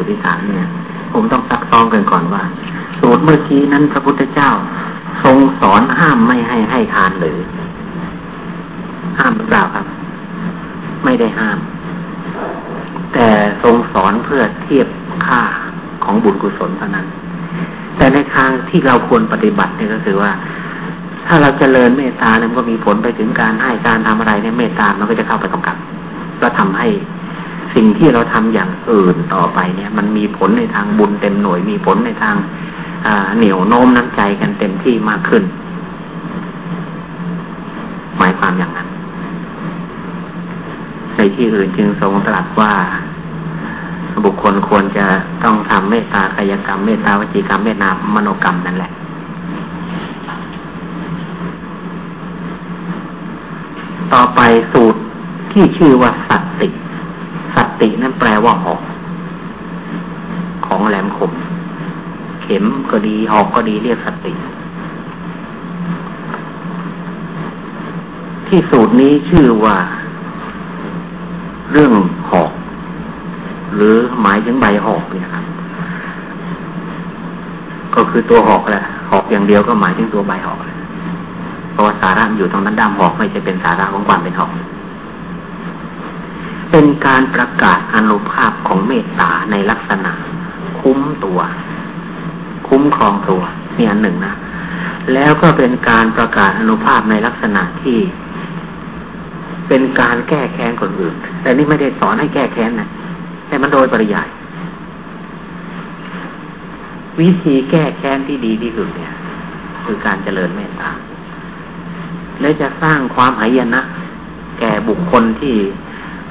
สูตรที่สามเนี่ย ผมต้องซักซ้อมกันก่อนว่า สูตรเมื่อกี้นั้นพระพุทธเจ้า ทรงสอนห้ามไม่ให้ให้ทานหรือ ห้ามหรือเปล่าครับ ไม่ได้ห้าม แต่ทรงสอนเพื่อเทียบค่าของบุญกุศลเท่านั้น แต่ในทางที่เราควรปฏิบัติเนี่ยก็คือว่าถ้าเราจเจริญเมตตาเนี่ยก็มีผลไปถึงการให้การทำอะไรเนี่ยเมตตามันก็จะเข้าไปกำกับแล้วทำให้ สิ่งที่เราทำอย่างอื่นต่อไปเนี่ย มันมีผลในทางบุญเต็มหน่วยมีผลในทางเหนียวโน้มน้ำใจกันเต็มที่มากขึ้น หมายความอย่างนั้น ในที่อื่นจึงทรงตรัสว่าบุคคลควรจะต้องทำเมตตากายกรรมเมตตาวจีกรรมเมตตามโนกรรมนั่นแหละ ต่อไปสูตรที่ชื่อว่าสัตติ สัตตินั้นแปลว่าหอกของแหลมคม เข็มก็ดีหอกก็ดีเรียกสัตติ ที่สูตรนี้ชื่อว่า เรื่องหอก หรือหมายถึงใบหอกเนี่ยครับก็คือตัวหอกแหละหอกอย่างเดียวก็หมายถึงตัวใบหอกเพราะว่าสาระอยู่ตรงนั้นด้ามหอกไม่ใช่เป็นสาระของความเป็นหอก เป็นการประกาศอนุภาพของเมตตาในลักษณะ คุ้มตัว คุ้มครองตัวนี่อันหนึ่งนะแล้วก็เป็นการประกาศอนุภาพในลักษณะที่ เป็นการแก้แค้นคนอื่น แต่นี่ไม่ได้สอนให้แก้แค้นนะแต่มันโดยปริยาย วิธีแก้แค้นที่ดีที่สุดเนี่ย คือการเจริญเมตตาและจะสร้างความหายนะแก่บุคคลที่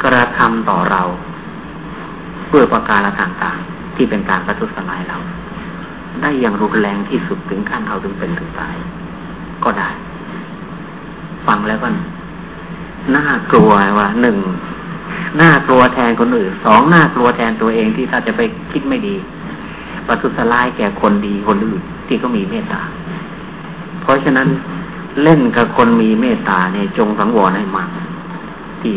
กระทำต่อเราเพื่อประการต่างๆที่เป็นการประทุษร้ายเรา ได้อย่างรุนแรงที่สุดถึงขั้นเอาถึงเป็นถึงตาย ก็ได้ ฟังแล้วก็น่ากลัวว่าหนึ่งน่ากลัวแทนคนอื่นสองน่ากลัวแทนตัวเองที่ถ้าจะไปคิดไม่ดีประทุษร้ายแก่คนดีคนอื่นที่ก็มีเมตตา เพราะฉะนั้นเล่นกับคนมีเมตตาเนี่ยจงสังวรให้มากที่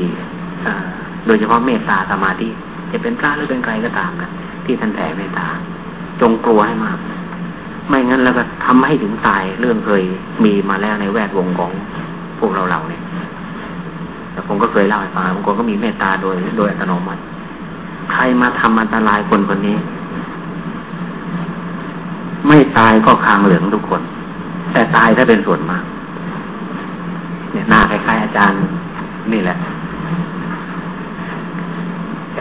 โดยเฉพาะเมตตาสมาธิจะเป็นพระหรือเป็นใครก็ตามนะที่ท่านแผ่เมตตา จงกลัวให้มาก ไม่งั้นแล้วก็ทำให้ถึงตายเรื่องเคยมีมาแล้วในแวดวงของพวกเราเราเนี่ยแต่ผมก็เคยเล่าให้ฟังบางคนก็มีเมตตาโดยโดยอัตโนมัติ ใครมาทำอันตรายคนคนนี้ ไม่ตายก็คางเหลืองทุกคน แต่ตายถ้าเป็นส่วนมาก เนี่ยหน้าคล้ายๆอาจารย์นี่แหละ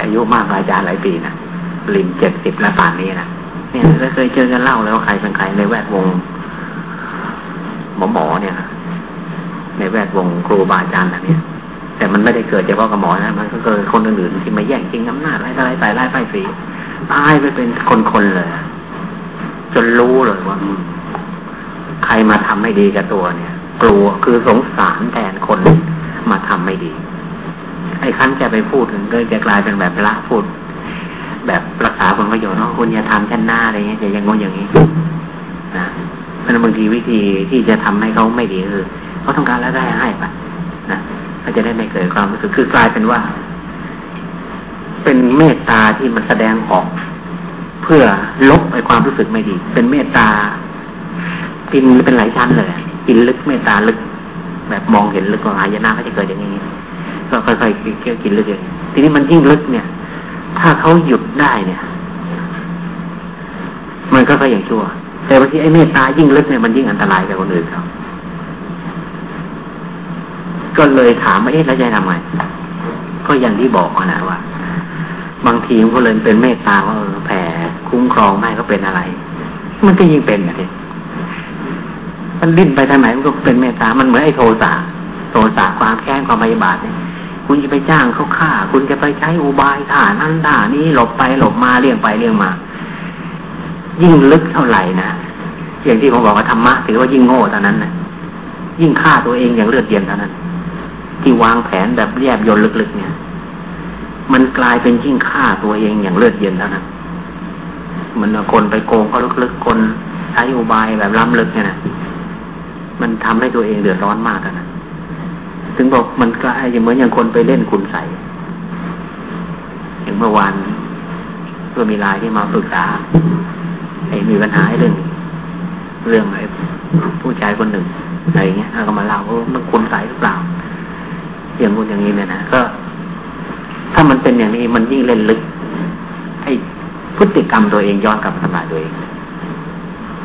อายุมากอาจารย์หลายปีนะลิมเจ็ดสิบแล้วป่านนี้นะเนี่ยเราเคยเจอกันเล่าแล้วใครเป็นใครในแวดวงหมอหมอเนี่ยในแวดวงครูบาอาจารย์นะไรเนี่ย แต่มันไม่ได้เกิดเฉพาะกับหมอนะมันก็เกิดคนอื่นๆที่มาแย่งจริงอำนาจอะไรอะไรใส่ไล่ไฟสีตายไปเป็นคนๆเลยจนรู้เลยว่าใครมาทำไม่ดีกับตัวเนี่ย กลัวคือสงสารแทนคนมาทำไม่ดี ไอ้คั้นจะไปพูดถึงก็จะกลายเป็นแบบละพูด แบบรักษาผลประโยชน์ว่าะคุณอย่าทำแค่หน้าอะไรเงี้ยอย่าอย่างงอย่างนี้นะมันบางทีวิธีที่จะทำให้เขาไม่ดีคือเขาต้องการแล้วได้ให้ไปนะเขาจะได้ไม่เกิดความรู้สึกคือกลายเป็นว่า เป็นเมตตาที่มันแสดงออก เพื่อลบไอ้ความรู้สึกไม่ดี เป็นเมตตากินเป็นหลายชั้นเลยกินลึกเมตตาลึก แบบมองเห็นลึกกว่าอายนะเขาจะเกิดอย่างนี้ ก็ค่อยๆเคี้ยวกินลึกอย่างทีนี้มันยิ่งลึกเนี่ย ถ้าเขาหยุดได้เนี่ย มันก็ค่อยอย่างชั่ว แต่บางทีไอ้เมตตายิ่งลึกเนี่ยมันยิ่งอันตรายกับคนอื่นเขาก็เลยถามว่าเอ๊ะแล้วจะทำไงก็อย่างที่บอกนะว่า บางทีมันก็เลยเป็นเมตตาว่าแผ่คุ้มครองไม่ก็เป็นอะไร มันก็ยิ่งเป็นนะทีมันดิ้นไปทางไหนมันก็เป็นเมตตา มันเหมือนไอ้โทสะ โทสะความแค้นความพยาบาทเนี่ย คุณจะไปจ้างเขาฆ่า คุณจะไปใช้อุบายท่านั้นท่านี้หลบไปหลบมาเลี่ยงไปเลี่ยงมา ยิ่งลึกเท่าไหร่นะอย่างที่ผมบอกว่าธรรมะถือว่ายิ่งโง่เท่านั้นนะยิ่งฆ่าตัวเองอย่างเลือดเย็นเท่านั้น ที่วางแผนแบบแยบยนลึกๆเนี่ย มันกลายเป็นยิ่งฆ่าตัวเองอย่างเลือดเย็นเท่านั้นมันคนไปโกงก็ลึกๆคนใช้อุบายแบบล้ำลึกเนี่ยนะมันทำให้ตัวเองเดือดร้อนมากนะ ถึงบอกมันกลายเหมือนอย่างคนไปเล่นคุณใส่อย่างเมื่อวานก็มีรายที่มาปรึกษาไอ้มีปัญหาเรื่องเรื่องไอ้ผู้ชายคนหนึ่งอะไรเงี้ยแล้วก็มาเล่าว่ามันคุณใสหรือเปล่าอย่างคุณอย่างนี้เนี่ยนะก็ ถ้ามันเป็นอย่างนี้มันยิ่งเล่นลึกไอ้พฤติกรรมตัวเองย้อนกลับมาทำลายตัวเอง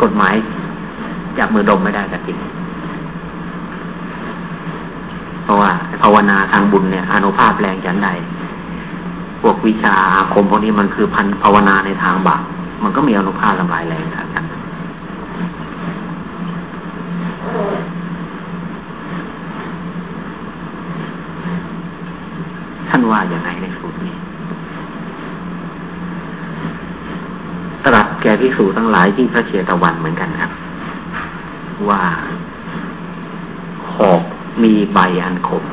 กฎหมายจับมือดมไม่ได้กับจริง เพราะว่าภาวนาทางบุญเนี่ยอนุภาพแรงจันใดพวกวิชาอาคมพวกนี้มันคือพันภาวนาในทางบาปมันก็มีอนุภาพทำลายแรงทางกันท่านว่าอย่างไรในสูตรนี้ ตรัสแก่พิสูจทั้งหลายที่พระเชตวันเหมือนกันครับ ว่าหอก มีใบอันคม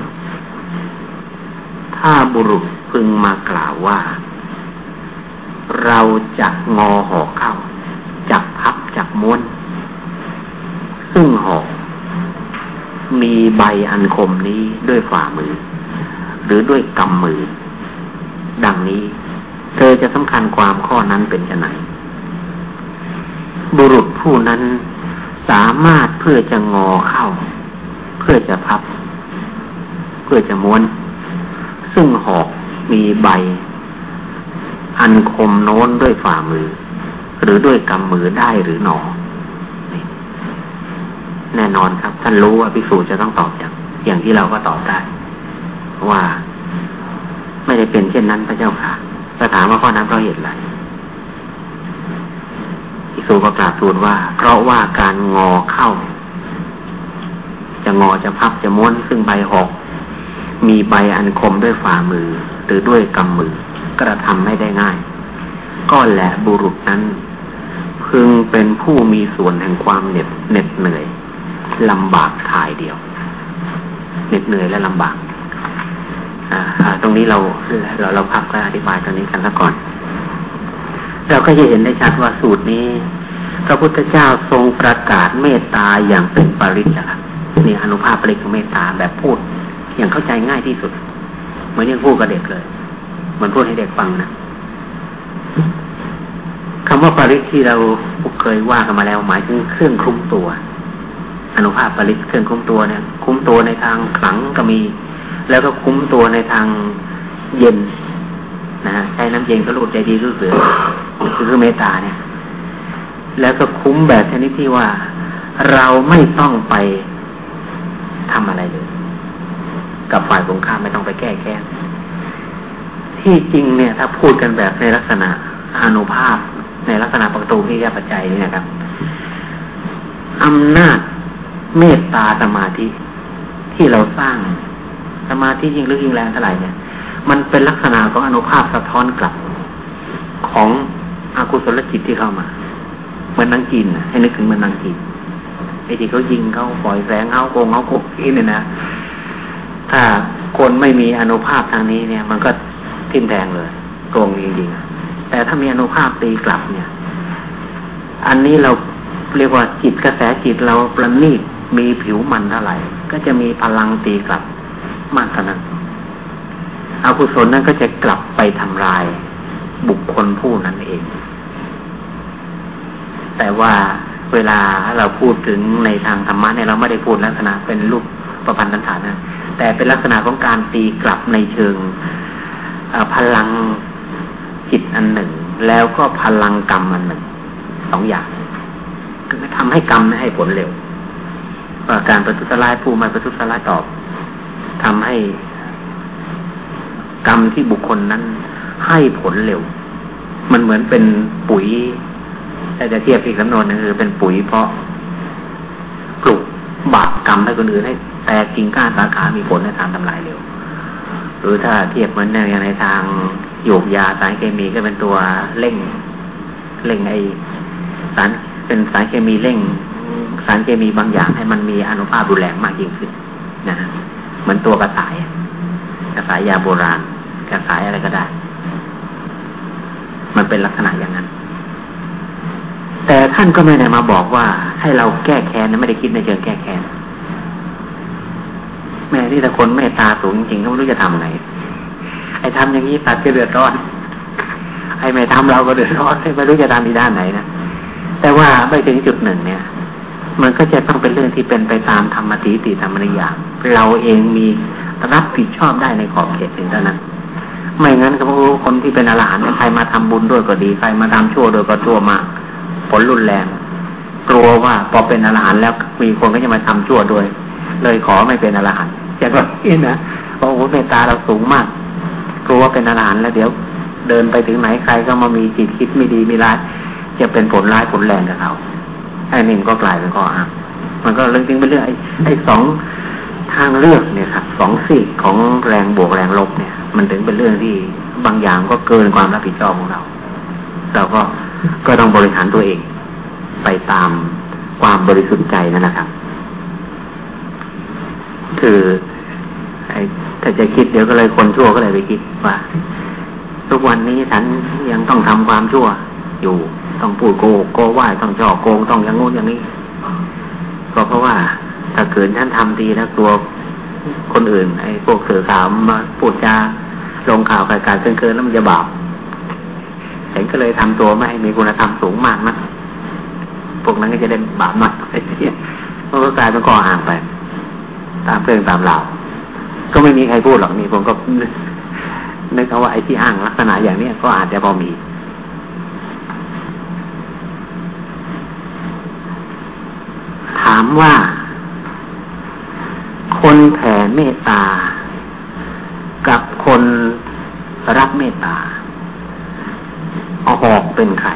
ถ้าบุรุษพึงมากล่าวว่า เราจะงอหอกเข้า จับพับจับม้วน ซึ่งหอก มีใบอันคมนี้ด้วยฝ่ามือ หรือด้วยกำมือ ดังนี้ เธอจะสำคัญความข้อนั้นเป็นไนบุรุษผู้นั้นสามารถเพื่อจะงอเข้า เพื่อจะพับ เพื่อจะม้วน ซึ่งหอกมีใบ อันคมโน้นด้วยฝ่ามือ หรือด้วยกำมือได้หรือหนอ แน่นอนครับ ท่านรู้ว่าพิสูจน์จะต้องตอบอย่างอย่างที่เราก็ตอบได้ว่าไม่ได้เป็นเช่นนั้นพระเจ้าค่ะจะถามว่าข้อนั้นเพราะเหตุอะไรพิสูจน์ก็กราบทูลว่า เพราะว่าการงอเข้า จะงอจะพับจะม้วนซึ่งใบหอกมีใบอันคมด้วยฝ่ามือ หรือด้วยกำมือ กระทำไม่ได้ง่าย ก็แหละบุรุษนั้น พึงเป็นผู้มีส่วนแห่งความเหน็ดเหน็ดเหนื่อยลำบากทายเดียว เหน็ดเหนื่อยและลำบากตรงนี้เราเราเราพักและอธิบายตรงนี้กันแล้วก่อน เราก็จะเห็นได้ชัดว่าสูตรนี้ พระพุทธเจ้าทรงประกาศเมตตาอย่างเป็นปริศครับ นี่อนุภาพปริของเมตตาแบบพูด อย่างเข้าใจง่ายที่สุดเหมือนยังพูดกับเด็กเลยเหมือนพูดให้เด็กฟังนะคำว่าปริที่เราเคยว่ากันมาแล้วหมายถึงเครื่องคุ้มตัว อนุภาพปริเครื่องคุ้มตัวเนี่ย คุ้มตัวในทางขลังก็มี แล้วก็คุ้มตัวในทางเย็นนะใช้น้ำเย็นก็รูดใจดีรู้สึกคือเมตตาเนี่ย แล้วก็คุ้มแบบชนิดที่ว่า เราไม่ต้องไป ทำอะไรเลย กับฝ่ายตรงข้ามไม่ต้องไปแก้แค้นที่จริงเนี่ย ถ้าพูดกันแบบในลักษณะอนุภาพ ในลักษณะประตูที่แยกปัจจัยนี่นะครับอำนาจเมตตาสมาธิ ที่เราสร้างสมาธิยิ่งลึกยิ่งแรงเท่าไหร่เนี่ย มันเป็นลักษณะของอนุภาพสะท้อนกลับ ของอากุศลจิตที่เข้ามาเหมือนนังกินให้นึกถึงเหมือนนังกิน ไอ้ที่เขายิงเขาปล่อยแสงเขาโกงเขาโกกีเนี่ยนะถ้าคนไม่มีอนุภาพทางนี้เนี่ย มันก็ทิ่มแทงเลยโกงจริงๆแต่ถ้ามีอนุภาพตีกลับเนี่ย อันนี้เราเรียกว่าจิตกระแสจิตเราประณีตมีผิวมันเท่าไหร่ก็จะมีพลังตีกลับมากเท่านั้นอกุศลนั้นก็จะกลับไปทำลายบุคคลผู้นั้นเอง แต่ว่า เวลาเราพูดถึงในทางธรรมะเนี่ยเราไม่ได้พูดลักษณะเป็นรูปประพันธ์ตันฐานนะ แต่เป็นลักษณะของการตีกลับในเชิงพลังจิตอันหนึ่ง แล้วก็พลังกรรมอันหนึ่งสองอย่างคือทำให้กรรมให้ผลเร็วว่าการประทุษร้ายผู้มาประทุษร้ายตอบทำให้กรรมที่บุคคลนั้นให้ผลเร็ว มันเหมือนเป็นปุ๋ย ถ้าจะเทียบอีกสำนวนนึงคือเป็นปุ๋ยเพราะปลูกบาปกรรมให้คนอื่นให้แต่กิ่งก้านสาขา มีผลในทางทำลายเร็ว หรือถ้าเทียบเหมือนในในทางโยกยาสารเคมีก็เป็นตัวเร่งเร่งไอสารเป็นสารเคมีเร่ง สารเคมีบางอย่างให้มันมีอนุภาพรุนแรงมากยิ่งขึ้นนะเหมือนตัวกระสายกระสายยาโบราณกระสายอะไรก็ได้ มันเป็นลักษณะอย่างนั้น แต่ท่านก็ไม่ได้มาบอกว่า ให้เราแก้แค้นนะไม่ได้คิดในเชิงแก้แค้นแม่ที่แต่คนเมตตาสูงจริงๆก็ไม่รู้จะทำไงไอ้ทำอย่างนี้ตัดจะเดือดร้อน ไอ้ไม่ทำเราก็เดือดร้อนไม่รู้จะทำที่ด้านไหนนะแต่ว่าไปถึงจุดหนึ่งเนี่ย มันก็จะต้องเป็นเรื่องที่เป็นไปตามธรรมติติธรรมนิยามเราเองมีรับผิดชอบได้ในขอบเขตถึงเท่านั้นไม่งั้นก็รู้คนที่เป็นอรหันต์ใครมาทำบุญด้วยก็ดีใครมาทำชั่วด้วยก็ชั่วมาก ผลรุนแรง กลัวว่าพอเป็นอรหันต์แล้วมีคนก็จะมาทำชั่วด้วย เลยขอไม่เป็นอรหันต์อย่างนี้นะโอ้โหเมตตาเราสูงมากกลัวว่าเป็นอรหันต์แล้วเดี๋ยว เดินไปถึงไหนใครก็มามีจิตคิดไม่ดีไม่ร้ายจะเป็นผลร้ายผลแรงกับเขาไอ้นี่ก็กลายเป็นข้ออ้างมันก็เรื่องจริงไปเรื่องไอ้ไอ้สองทางเลือกเนี่ยครับสองสิ่งของแรงบวกแรงลบเนี่ย มันถึงเป็นเรื่องที่บางอย่างก็เกินความรับผิดชอบของเรา เราก็ ก็ต้องบริหารตัวเอง ไปตามความบริสุทธิ์ใจนั่นนะครับ คือถ้าจะคิดเดี๋ยวก็เลยคนชั่วก็เลยไปคิดว่า ทุกวันนี้ฉันยังต้องทำความชั่วอยู่ ต้องพูดโกหกโกว่าต้องจ่อโกงต้องอย่างงู้นอย่างนี้ก็เพราะว่าถ้าเกิดท่านทำดีแล้วตัวคนอื่น ไอ้พวกสื่อข่าวมาพูดจาลงข่าวการการเกินแล้วมันจะบาป เห็นก็เลยทำตัวไม่ให้มีคุณธรรมสูงมากนะพวกนั้นก็จะได้บาปมากไอ้ที่มันก็กลายเป็นข้ออ้างไป ตามเรื่องตามเราก็ไม่มีใครพูดหรอกนี่ผมก็นึกเอาว่าไอ้ที่อ้างลักษณะอย่างนี้ก็อาจจะพอมีถามว่า คนแผ่เมตตา กับคนรับเมตตา หอกเป็นใคร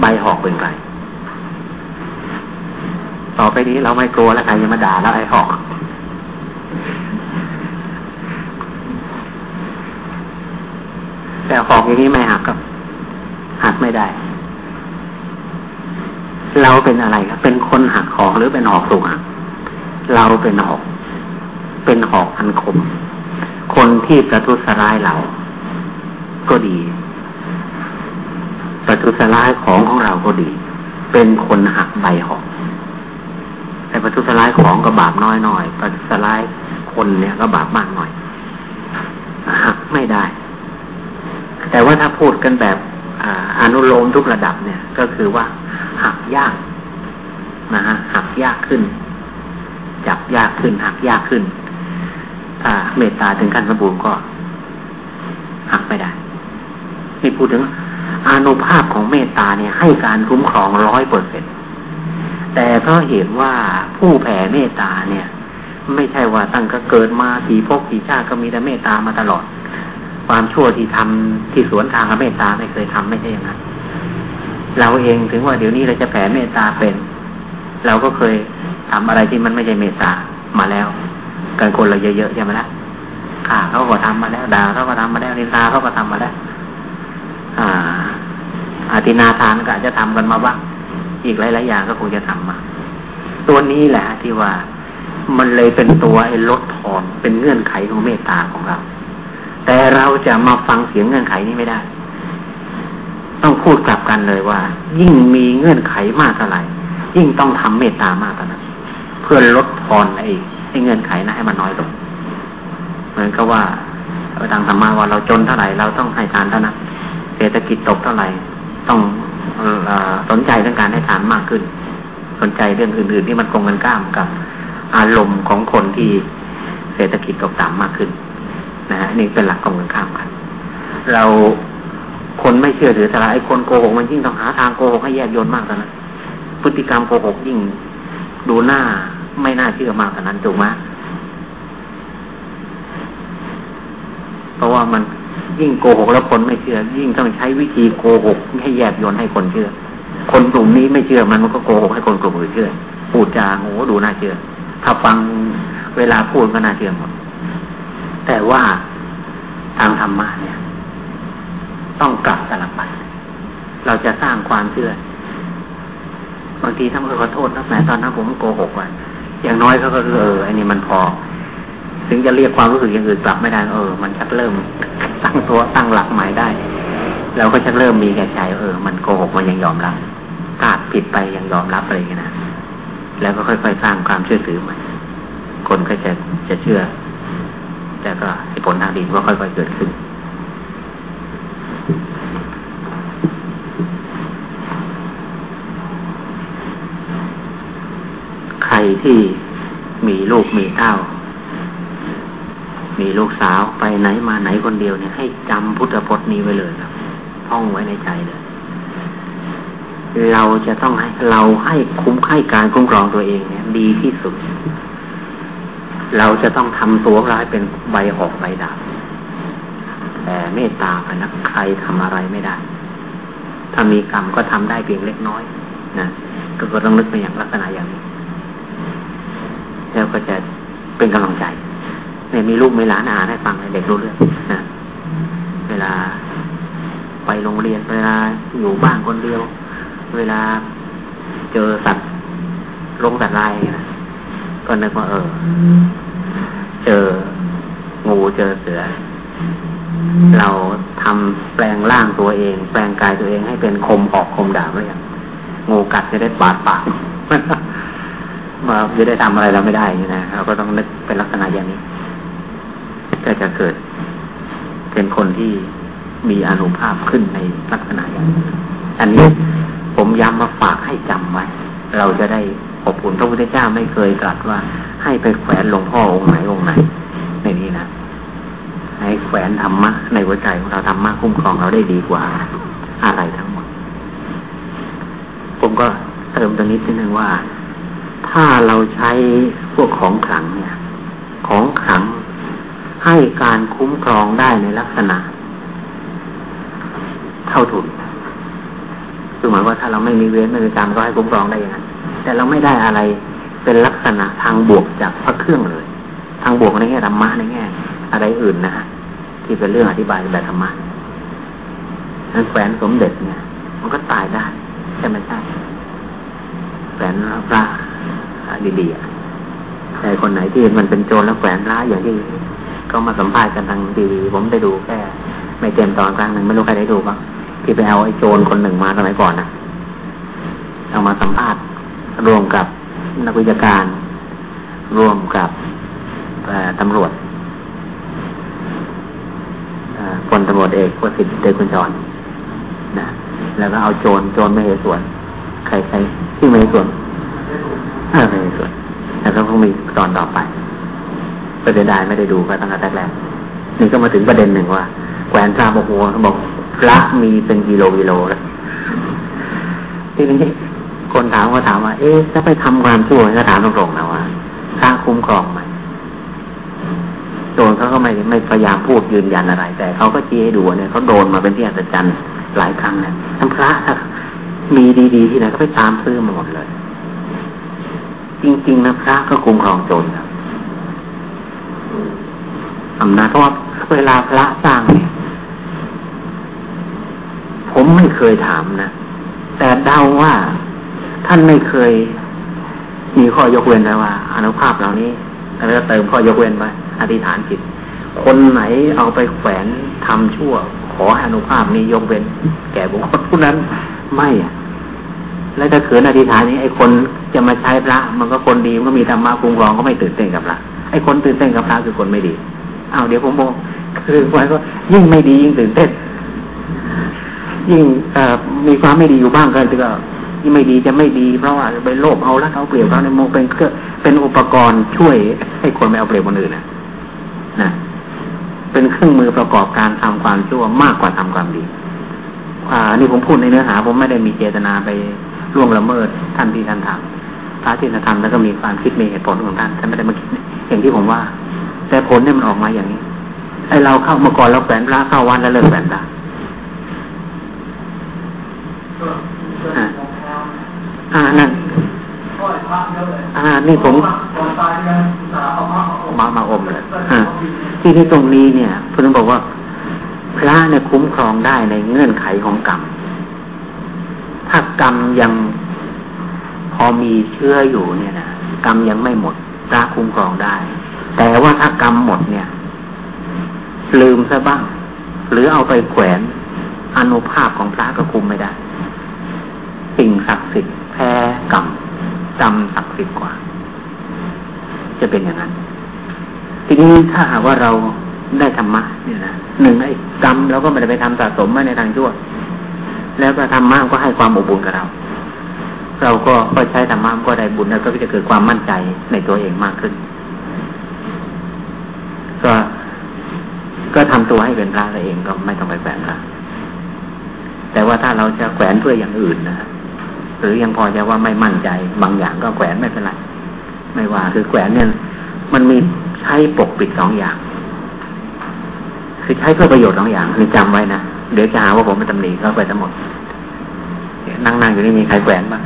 ใบหอกเป็นใคร ต่อไปนี้เราไม่กลัวแล้วใครจะมาด่าแล้วไอ้หอก แต่หอกอย่างนี้ไม่หักครับ หักไม่ได้ เราเป็นอะไรครับ เป็นคนหักหอกหรือเป็นหอกสูงหักเราเป็นหอก เป็นหอกอันคม คนที่ประทุษร้ายเรา ก็ดี ประทุษร้ายของของเราก็ดี เป็นคนหักใบหอกแต่ประทุษร้ายของก็บาปน้อยหน่อยประทุษร้ายคนเนี่ยก็บาปมากหน่อยหักไม่ได้ แต่ว่าถ้าพูดกันแบบอนุโลมทุกระดับเนี่ย ก็คือว่าหักยากนะฮะหักยากขึ้น จับยากขึ้น หักยากขึ้น ถ้าเมตตาถึงขั้นสมบูรณ์ก็ หักไม่ได้นี่พูดถึง อานุภาพของเมตตาเนี่ยให้การคุ้มครองร้อยเปอร์เซ็นแต่เพราะเหตุว่าผู้แผ่เมตตาเนี่ย ไม่ใช่ว่าตั้งก็เกิดมาสีพกสีชาติก็มีแต่เมตตามาตลอด ความชั่วที่ทำที่สวนทางกับเมตตาไม่เคยทำไม่ใช่อย่างนั้นเราเองถึงว่าเดี๋ยวนี้เราจะแผ่เมตตาเป็น เราก็เคยทำอะไรที่มันไม่ใช่เมตตามาแล้วกันคนเราเยอะๆใช่ไหมล่ะข่าเขาก็ทำมาแล้วด่าเขาก็ทำมาแล้วนินทาเขาก็ทำมาแล้ว อ่า อาตินาทานก็อาจจะทำกันมาบ้างอีกหลายๆอย่างก็คงจะทำมา ตัวนี้แหละที่ว่ามันเลยเป็นตัวไอ้ลดทอนเป็นเงื่อนไขของเมตตาของเรา แต่เราจะมาฟังเสียงเงื่อนไขนี้ไม่ได้ ต้องพูดกลับกันเลยว่า ยิ่งมีเงื่อนไขมากเท่าไหร่ยิ่งต้องทำเมตตามากเท่านั้นเพื่อลดทอนไอ้ไอ้เงื่อนไขนะให้มันน้อยลงเหมือนกับว่าทางธรรมะว่าเราจนเท่าไหร่เราต้องให้ทานเท่านั้นเศรษฐกิจตกเท่าไหร่ ต้องอสนใจเรื่องการให้ทานมากขึ้น สนใจเรื่องอื่น ๆ ที่มันคงกันข้ามกับ อารมณ์ของคนที่เศรษฐกิจตกต่ำมากขึ้น นะฮะนี่เป็นหลักตรงกันข้ามกัน เราคนไม่เชื่อถือสลายคนโกหกมันยิ่งต้องหาทางโกหกให้แยกโยนมากกว่านั้นพฤติกรรมโกหกยิ่งดูหน้าไม่น่าเชื่อมากกว่านั้นถูกไหมเพราะว่ามัน ยิ่งโกหกแล้วคนไม่เชื่อ ยิ่งต้องใช้วิธีโกหกให้แยกโยนให้คนเชื่อ คนกลุ่มนี้ไม่เชื่อมันมันก็โกหกให้คนกลุ่มอื่นเชื่อพูดจาโอ้ดูน่าเชื่อ ถ้าฟังเวลาพูดก็น่าเชื่อหมดแต่ว่าทางธรรมะเนี่ย ต้องกลับสลับไปเราจะสร้างความเชื่อบางทีท่านก็ขอโทษนะแหมตอนนั้นผมโกหกไว้อย่างน้อยเขาก็เออไอ้นี่มันพอ ถึงจะเรียกความรู้สึกอย่างอื่นกลับไม่ได้เออ มันชักเริ่ม ตั้งตัวตั้งหลักใหม่ได้ เราก็จะเริ่มมีแก่ใจเออ มันโกหกมันยังยอมรับพลาดผิดไปยังยอมรับอะไรกันนะแล้วก็ค่อยๆสร้างความเชื่อถือมันคนก็จะจะเชื่อ แต่ก็ผลทางดีก็ค่อยๆเกิดขึ้นใครที่มีลูกมีเต้า มีลูกสาวไปไหนมาไหนคนเดียวเนี่ย ให้จำพุทธพจน์นี้ไว้เลยครับท่องไว้ในใจเลย เราจะต้องให้เราให้คุ้มให้การคุ้มครองตัวเองเนี่ย ดีที่สุด เราจะต้องทำตัวร้ายเป็นใบหอกใบดาบแต่เมตตาพนักใครทำอะไรไม่ได้ ถ้ามีกรรมก็ทำได้เพียงเล็กน้อยนะก็ก็ต้องนึกไปอย่างลักษณะอย่างนี้ แล้วก็จะเป็นกำลังใจ เนี่ยมีลูกมีหลานอ่านให้ฟังเด็กรู้เรื่องนะเวลาไปโรงเรียนเวลาอยู่บ้านคนเดียว เวลาเจอสัตว์ลงสัตว์ลายนะก็นึกว่าเออ เจองูเจอเสือ เราทำแปลงร่างตัวเอง แปลงกายตัวเองให้เป็นคมหอกคมดาบหรือยังงูกัดจะได้บาดปากมาจะได้ทำอะไรเราไม่ได้นะเราก็ต้องนึกเป็นลักษณะอย่างนี้ ก็จะเกิดเป็นคนที่มีอนุภาพขึ้นในลักษณะอย่างนี้อันนี้ผมย้ำมาฝากให้จำไว้ เราจะได้อบอุ่นพระพุทธเจ้าไม่เคยตรัสว่า ให้ไปแขวนหลวงพ่อองค์ไหนองค์ไหน ในนี้นะให้แขวนธรรมะในหัวใจของเราธรรมะคุ้มครองเราได้ดีกว่าอะไรทั้งหมด ผมก็เติมตรงนี้นิดนึงว่า ถ้าเราใช้พวกของขลังเนี่ย ของขลัง ให้การคุ้มครองได้ในลักษณะ เท่าทุนคือหมายว่าถ้าเราไม่มีเวรไม่มีกรรมก็ให้คุ้มครองได้อย่างนั้นแต่เราไม่ได้อะไรเป็นลักษณะทางบวกจากพระเครื่องเลย ทางบวกในแง่ธรรมะในแง่อะไรอื่นนะฮะที่เป็นเรื่องอธิบายแบบธรรมะนั้นแขวนสมเด็จเนี่ย มันก็ตายได้ใช่ไหมใช่แขวนพระดีๆแต่คนไหนที่มันเป็นโจรแล้วแขวนพระอย่างที่ เขามาสัมภาษณ์กันทางทีวีผมได้ดูแค่ ไม่เต็มตอนครั้งหนึ่งไม่รู้ใครได้ดูบ้างที่ไปเอาไอ้โจรคนหนึ่งมาสมัยก่อนนะเอามาสัมภาษณ์รวมกับนักวิชาการ รวมกับตำรวจพลตำรวจเอกวสิทธิ์เดชคุณจรนะแล้วก็เอาโจรโจรไม่เหตุส่วน ใครใครที่ไม่เหตุส่วนไม่เหตุส่วนแล้วก็คงมีตอนต่อไป ประเด็นใดไม่ได้ดูก็ตั้งแต่แรกนี่ก็มาถึงประเด็นหนึ่งว่าแขวนพระบอกหัวบอกพระมีเป็นกิโลกิโลแล้วทีนี้คนถามก็ถามว่า เอ๊ะถ้าไปทำความชั่วก็ถามตรงๆนะว่าพระคุ้มครองไหมโดนเขาก็ไม่ไม่พยายามพูดยืนยันอะไร แต่เขาก็ชี้ให้ดูเนี่ยเขาโดนมาเป็นที่อัศจรรย์หลายครั้งเนี่ยทั้งพระมีดีๆที่ไหนก็ไปตามซื้อมาหมดเลย จริงๆนะพระก็คุ้มครองโจรครับ อำนาจเพราะเวลาพระสร้างเนี่ย ผมไม่เคยถามนะ แต่เดาว่าท่านไม่เคย มีข้อยกเว้นนะว่าอนุภาพเหล่านี้แล้วก็เติมข้อยกเว้นไปอธิษฐานจิต คนไหนเอาไปแขวนทำชั่ว ขออนุภาพนี้ยกเว้น แก่บุคคลผู้นั้นไม่อะแล้วถ้าเขินอธิษฐานนี้ไอ้คนจะมาใช้พระ มันก็คนดีมันก็มีธรรมะคุ้มครองก็ไม่ตื่นเต้นกับพระไอ้คนตื่นเต้นกับพระคือคนไม่ดี อ้าวเดี๋ยวผมบอกคือหมายก็ยิ่งไม่ดียิ่งตื่นเต้นยิ่งมีความไม่ดีอยู่บ้างกันก็ที่งไม่ดีจะไม่ดีเพราะว่าไปโลภเอาละเอาเปรียบเขาในโมเป็นเครื่องเป็นอุปกรณ์ช่วยให้คนไม่เอาเปรียบคนอื่นนะนะเป็นเครื่องมือประกอบการทำความชั่วมากกว่าทำความดี อ่า นี่ผมพูดในเนื้อหา ผมไม่ได้มีเจตนาไปล่วงละเมิดท่านที่ท่านทำพระที่ท่านทำแล้วก็มีความคิดมีเหตุผลของท่านท่านไม่ได้มาคิดอย่างที่ผมว่า แต่ผลเนี่ยมันออกมาอย่างนี้ ไอเราเข้ามาก่อนเราแฝงพระเข้าวันแล้วเลิกแฝงพระอ่านั่นอ่า นี่ผมมามาอมเลยอ่าที่ที่ตรงนี้เนี่ยพระบอกว่า พระเนี่ยคุ้มครองได้ในเงื่อนไขของกรรม ถ้ากรรมยังพอมีเชื้ออยู่เนี่ยนะกรรมยังไม่หมดพระคุ้มครองได้ แต่ว่าถ้ากรรมหมดเนี่ย ลืมซะบ้าง หรือเอาไปแขวนอนุภาพของพระก็คุมไม่ได้ สิ่งศักดิ์สิทธิ์แพ้กรรมจำศักดิ์สิทธิ์กว่า จะเป็นอย่างนั้น ทีนี้ถ้าหากว่าเราได้ธรรมะเนี่ยนะหนึ่งไอ้กรรมเราก็ไม่ได้ไปทำสะสมไว้ในทางชั่ว แล้วก็ธรรมะก็ให้ความอบอุ่นกับเรา เราก็ก็ใช้ธรรมะก็ได้บุญแล้วก็จะเกิดความมั่นใจในตัวเองมากขึ้น ก็ก็ทำตัวให้เป็นพระเองก็ไม่ต้องไปแขวนพระแต่ว่าถ้าเราจะแขวนเพื่ออย่างอื่นนะหรือยังพอจะว่าไม่มั่นใจ บางอย่างก็แขวนไม่เป็นไรไม่ว่าคือแขวนเนี่ย มันมีใช้ปกปิดสองอย่าง คือใช้เพื่อประโยชน์สองอย่างนี่จำไว้นะเดี๋ยวจะหาว่าผมเป็นตำหนิก็ไปทั้งหมดนั่งนั่งอยู่นี่มีใครแขวนบ้าง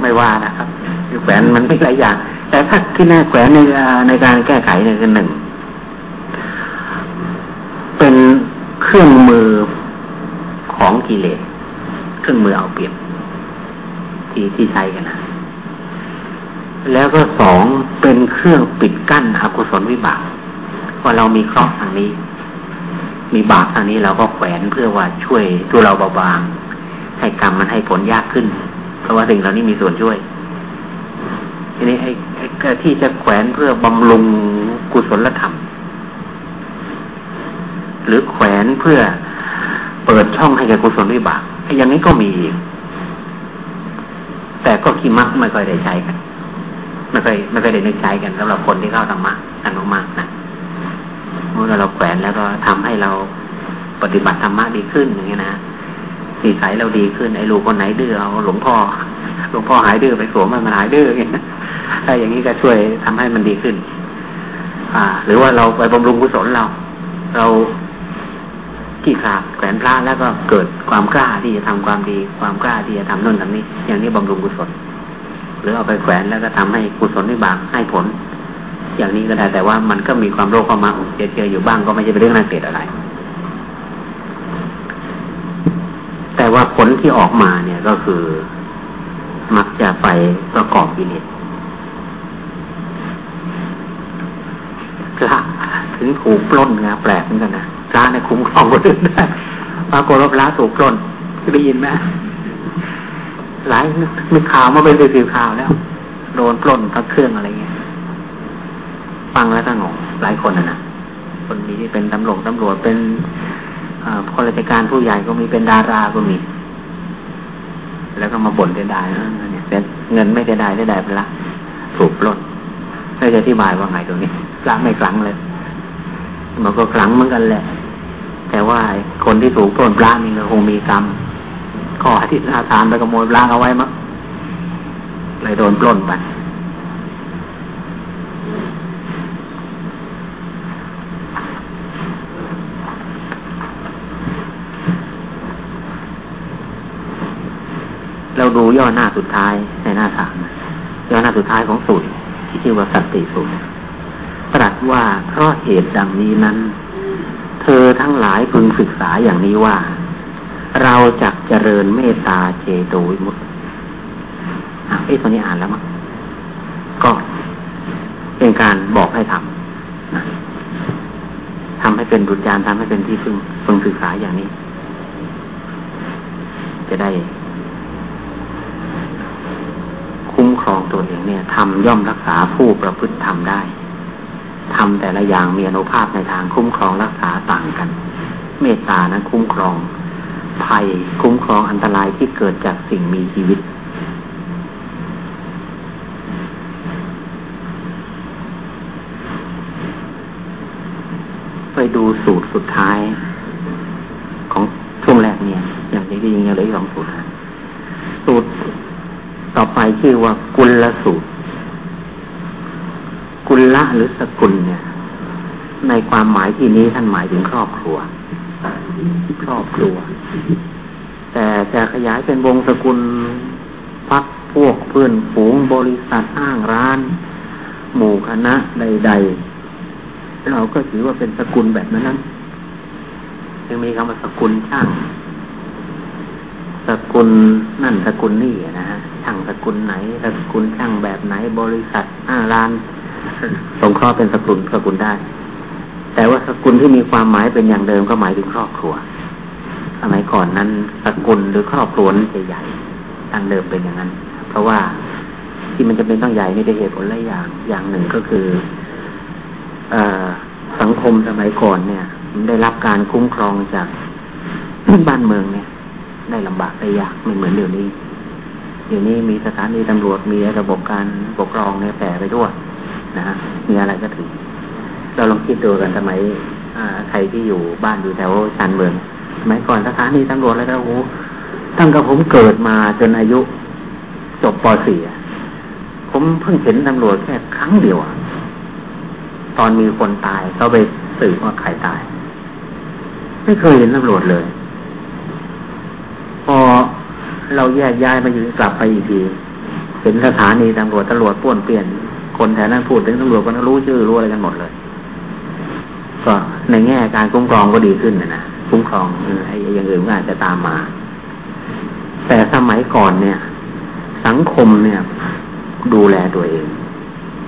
ไม่ว่านะครับคือแขวนมันไม่หลายอย่าง แต่ถ้าที่น่าแขวนในในการแก้ไขเนี่ยคือหนึ่ง เป็นเครื่องมือของกิเลสเครื่องมือเอาเปรียบที่ที่ใช้กันนะแล้วก็สองเป็นเครื่องปิดกั้นอกุศลวิบากว่าเรามีเคราะห์ทางนี้ มีบาปทางนี้เราก็แขวนเพื่อว่าช่วยตัวเราเบาบาง ให้กรรมมันให้ผลยากขึ้น เพราะว่าสิ่งเหล่านี้มีส่วนช่วยทีนี้ไอ้ไอ้ ที่จะแขวนเพื่อบำรุงกุศลธรรม หรือแขวนเพื่อเปิดช่องให้แก่กุศลวิบากอย่างนี้ก็มี แต่ก็คิดมักไม่ค่อยได้ใช้กันไม่ค่อยไม่ค่อยได้นึกใช้กันสำหรับคนที่เข้าธรรมะกันมากๆนะเมื่อเราแขวนแล้วก็ทำให้เราปฏิบัติธรรมะดีขึ้นอย่างเงี้ยนะสีสัยเราดีขึ้นไอ้ลูกคนไหนดื้อเอาหลวงพ่อ ลวงพ่อหายดื้อไปสวมมันหายดื้ออย่างเงี้ถ้าอย่างนี้ก็ช่วยทำให้มันดีขึ้น อ่า หรือว่าเราไปบำรุงกุศลเรา เราที่ขาดแขวนพระแล้วก็เกิดความกล้าที่จะทำความดี ความกล้าที่จะทำนู่นทำนี้ อย่างนี้บำรุงกุศล หรือเอาไปแขวนแล้วก็ทำให้กุศลวิบากให้ผล อย่างนี้ก็ได้แต่ว่ามันก็มีความโลภเข้ามาเจออยู่บ้างก็ไม่ใช่เป็นเรื่องน่าเกลียดอะไร แต่ว่าผลที่ออกมาเนี่ยก็คือ มักจะไปประกอบกิเลสพระถึงถูกปล้นนะแปลกเหมือนกันนะพระในคุ้มครองคนอื่นได้ปรากฏว่าพระถูกปล้นได้ยินไหมหลายมีข่าวมาเป็นสิบข่าวแล้วโดนปล้นพระเครื่องอะไรเงี้ยฟังแล้วก็งงหลายคนนะนะคนนี้ที่เป็นตำรวจตำรวจเป็นข้าราชการผู้ใหญ่ก็มีเป็นดาราก็มี แล้วก็มาบ่นเสียดายนะเนี่ยเงินไม่เสียดายเสียดายไปละถูกปล้นน่าจะอธิบายว่าไงตรงนี้กลังไม่กลังเลยมันก็กลังเหมือนกันแหละ แต่ว่าคนที่ถูกปล้นปลานี่ก็คงมีกรรมข้อที่อาสานไปขโมยปลาเอาไว้มั้งเลยโดนปล้นไป เราดูย่อหน้าสุดท้ายในหน้าสามย่อหน้าสุดท้ายของสูตรที่ชื่อว่าสัตติสูตรตรัสว่าเพราะเหตุดังนี้นั้น เธอทั้งหลายพึงศึกษาอย่างนี้ว่า เราจักเจริญเมตตาเจโตวิมุตติอะไอ้ตัวนี้อ่านแล้วมั้งก็เป็นการบอกให้ทำนะทำให้เป็นบุญญาณทำให้เป็นที่พึงพึงศึกษาอย่างนี้ จะได้คุ้มครอง ตัวเองเนี่ยทำย่อมรักษาผู้ประพฤติทำได้ทำแต่ละอย่างมีอนุภาพในทางคุ้มครองรักษาต่างกัน เมตตานั้นคุ้มครอง ภัยคุ้มครองอันตรายที่เกิดจากสิ่งมีชีวิต ไปดูสูตรสุดท้าย ของช่วงแรกเนี่ย อย่างนี้ก็ยังเหลือสองสูตร สูตร ต่อไปชื่อว่ากุลสูตร กุลละหรือสกุลเนี่ย ในความหมายที่นี้ท่านหมายถึงครอบครัว ครอบครัว แต่จะขยายเป็นวงสกุลพักพวกเพื่อนฝูงบริษัทห้างร้าน หมู่คณะใด ๆ เราก็ถือว่าเป็นสกุลแบบนั้นยังมีคำว่าสกุลช่างสกุลนั่นสกุลนี่นะฮะ ช่างสกุลไหนสกุลช่างแบบไหน บริษัทอ้าร้านสงเคราะห์เป็นสกุลสกุลได้ แต่ว่าสกุลที่มีความหมายเป็นอย่างเดิมก็หมายถึงครอบครัวสมัยก่อนนั้นสกุลหรือครอบครัวนั้นจะใหญ่ตั้งเดิมเป็นอย่างนั้น เพราะว่าที่มันจะเป็นต้องใหญ่นี่ได้เหตุผลหลายอย่างอย่างหนึ่งก็คืออสังคมสมัยก่อนเนี่ยได้รับการคุ้มครองจากบ้านเมืองเนี่ย ได้ลำบากได้ยากไม่เหมือนเดี๋ยวนี้ ดี๋ยวนี้มีสถานีตำรวจมีระบบการปกครองเนี่ยแผ่ไปด้วยนะฮะมีอะไรก็ถึงเราลองคิดดูกันสมัยใครที่อยู่บ้านอยู่แถวชานเมืองสมัยก่อนสถานีตำรวจอะไรก็โอ้ตั้งแต่ผมเกิดมาจนอายุจบป .4 ผมเพิ่งเห็นตำรวจแค่ครั้งเดียวตอนมีคนตายเขาไปสืบว่าใครตาย ไม่เคยเห็นตำรวจเลย พอ เราแยกย้ายมาอยู่กลับไปอีกทีเห็นสถานีตำรวจตำรวจป้วนเปลี่ยน คนแถวนั้นพูดถึงตำรวจก็รู้ชื่อรู้อะไรกันหมดเลย ก็ในแง่การคุ้มครองก็ดีขึ้นนะนะคุ้มครองไอ้อย่างอื่นก็อาจจะตามมา แต่สมัยก่อนเนี่ย สังคมเนี่ย ดูแลตัวเอง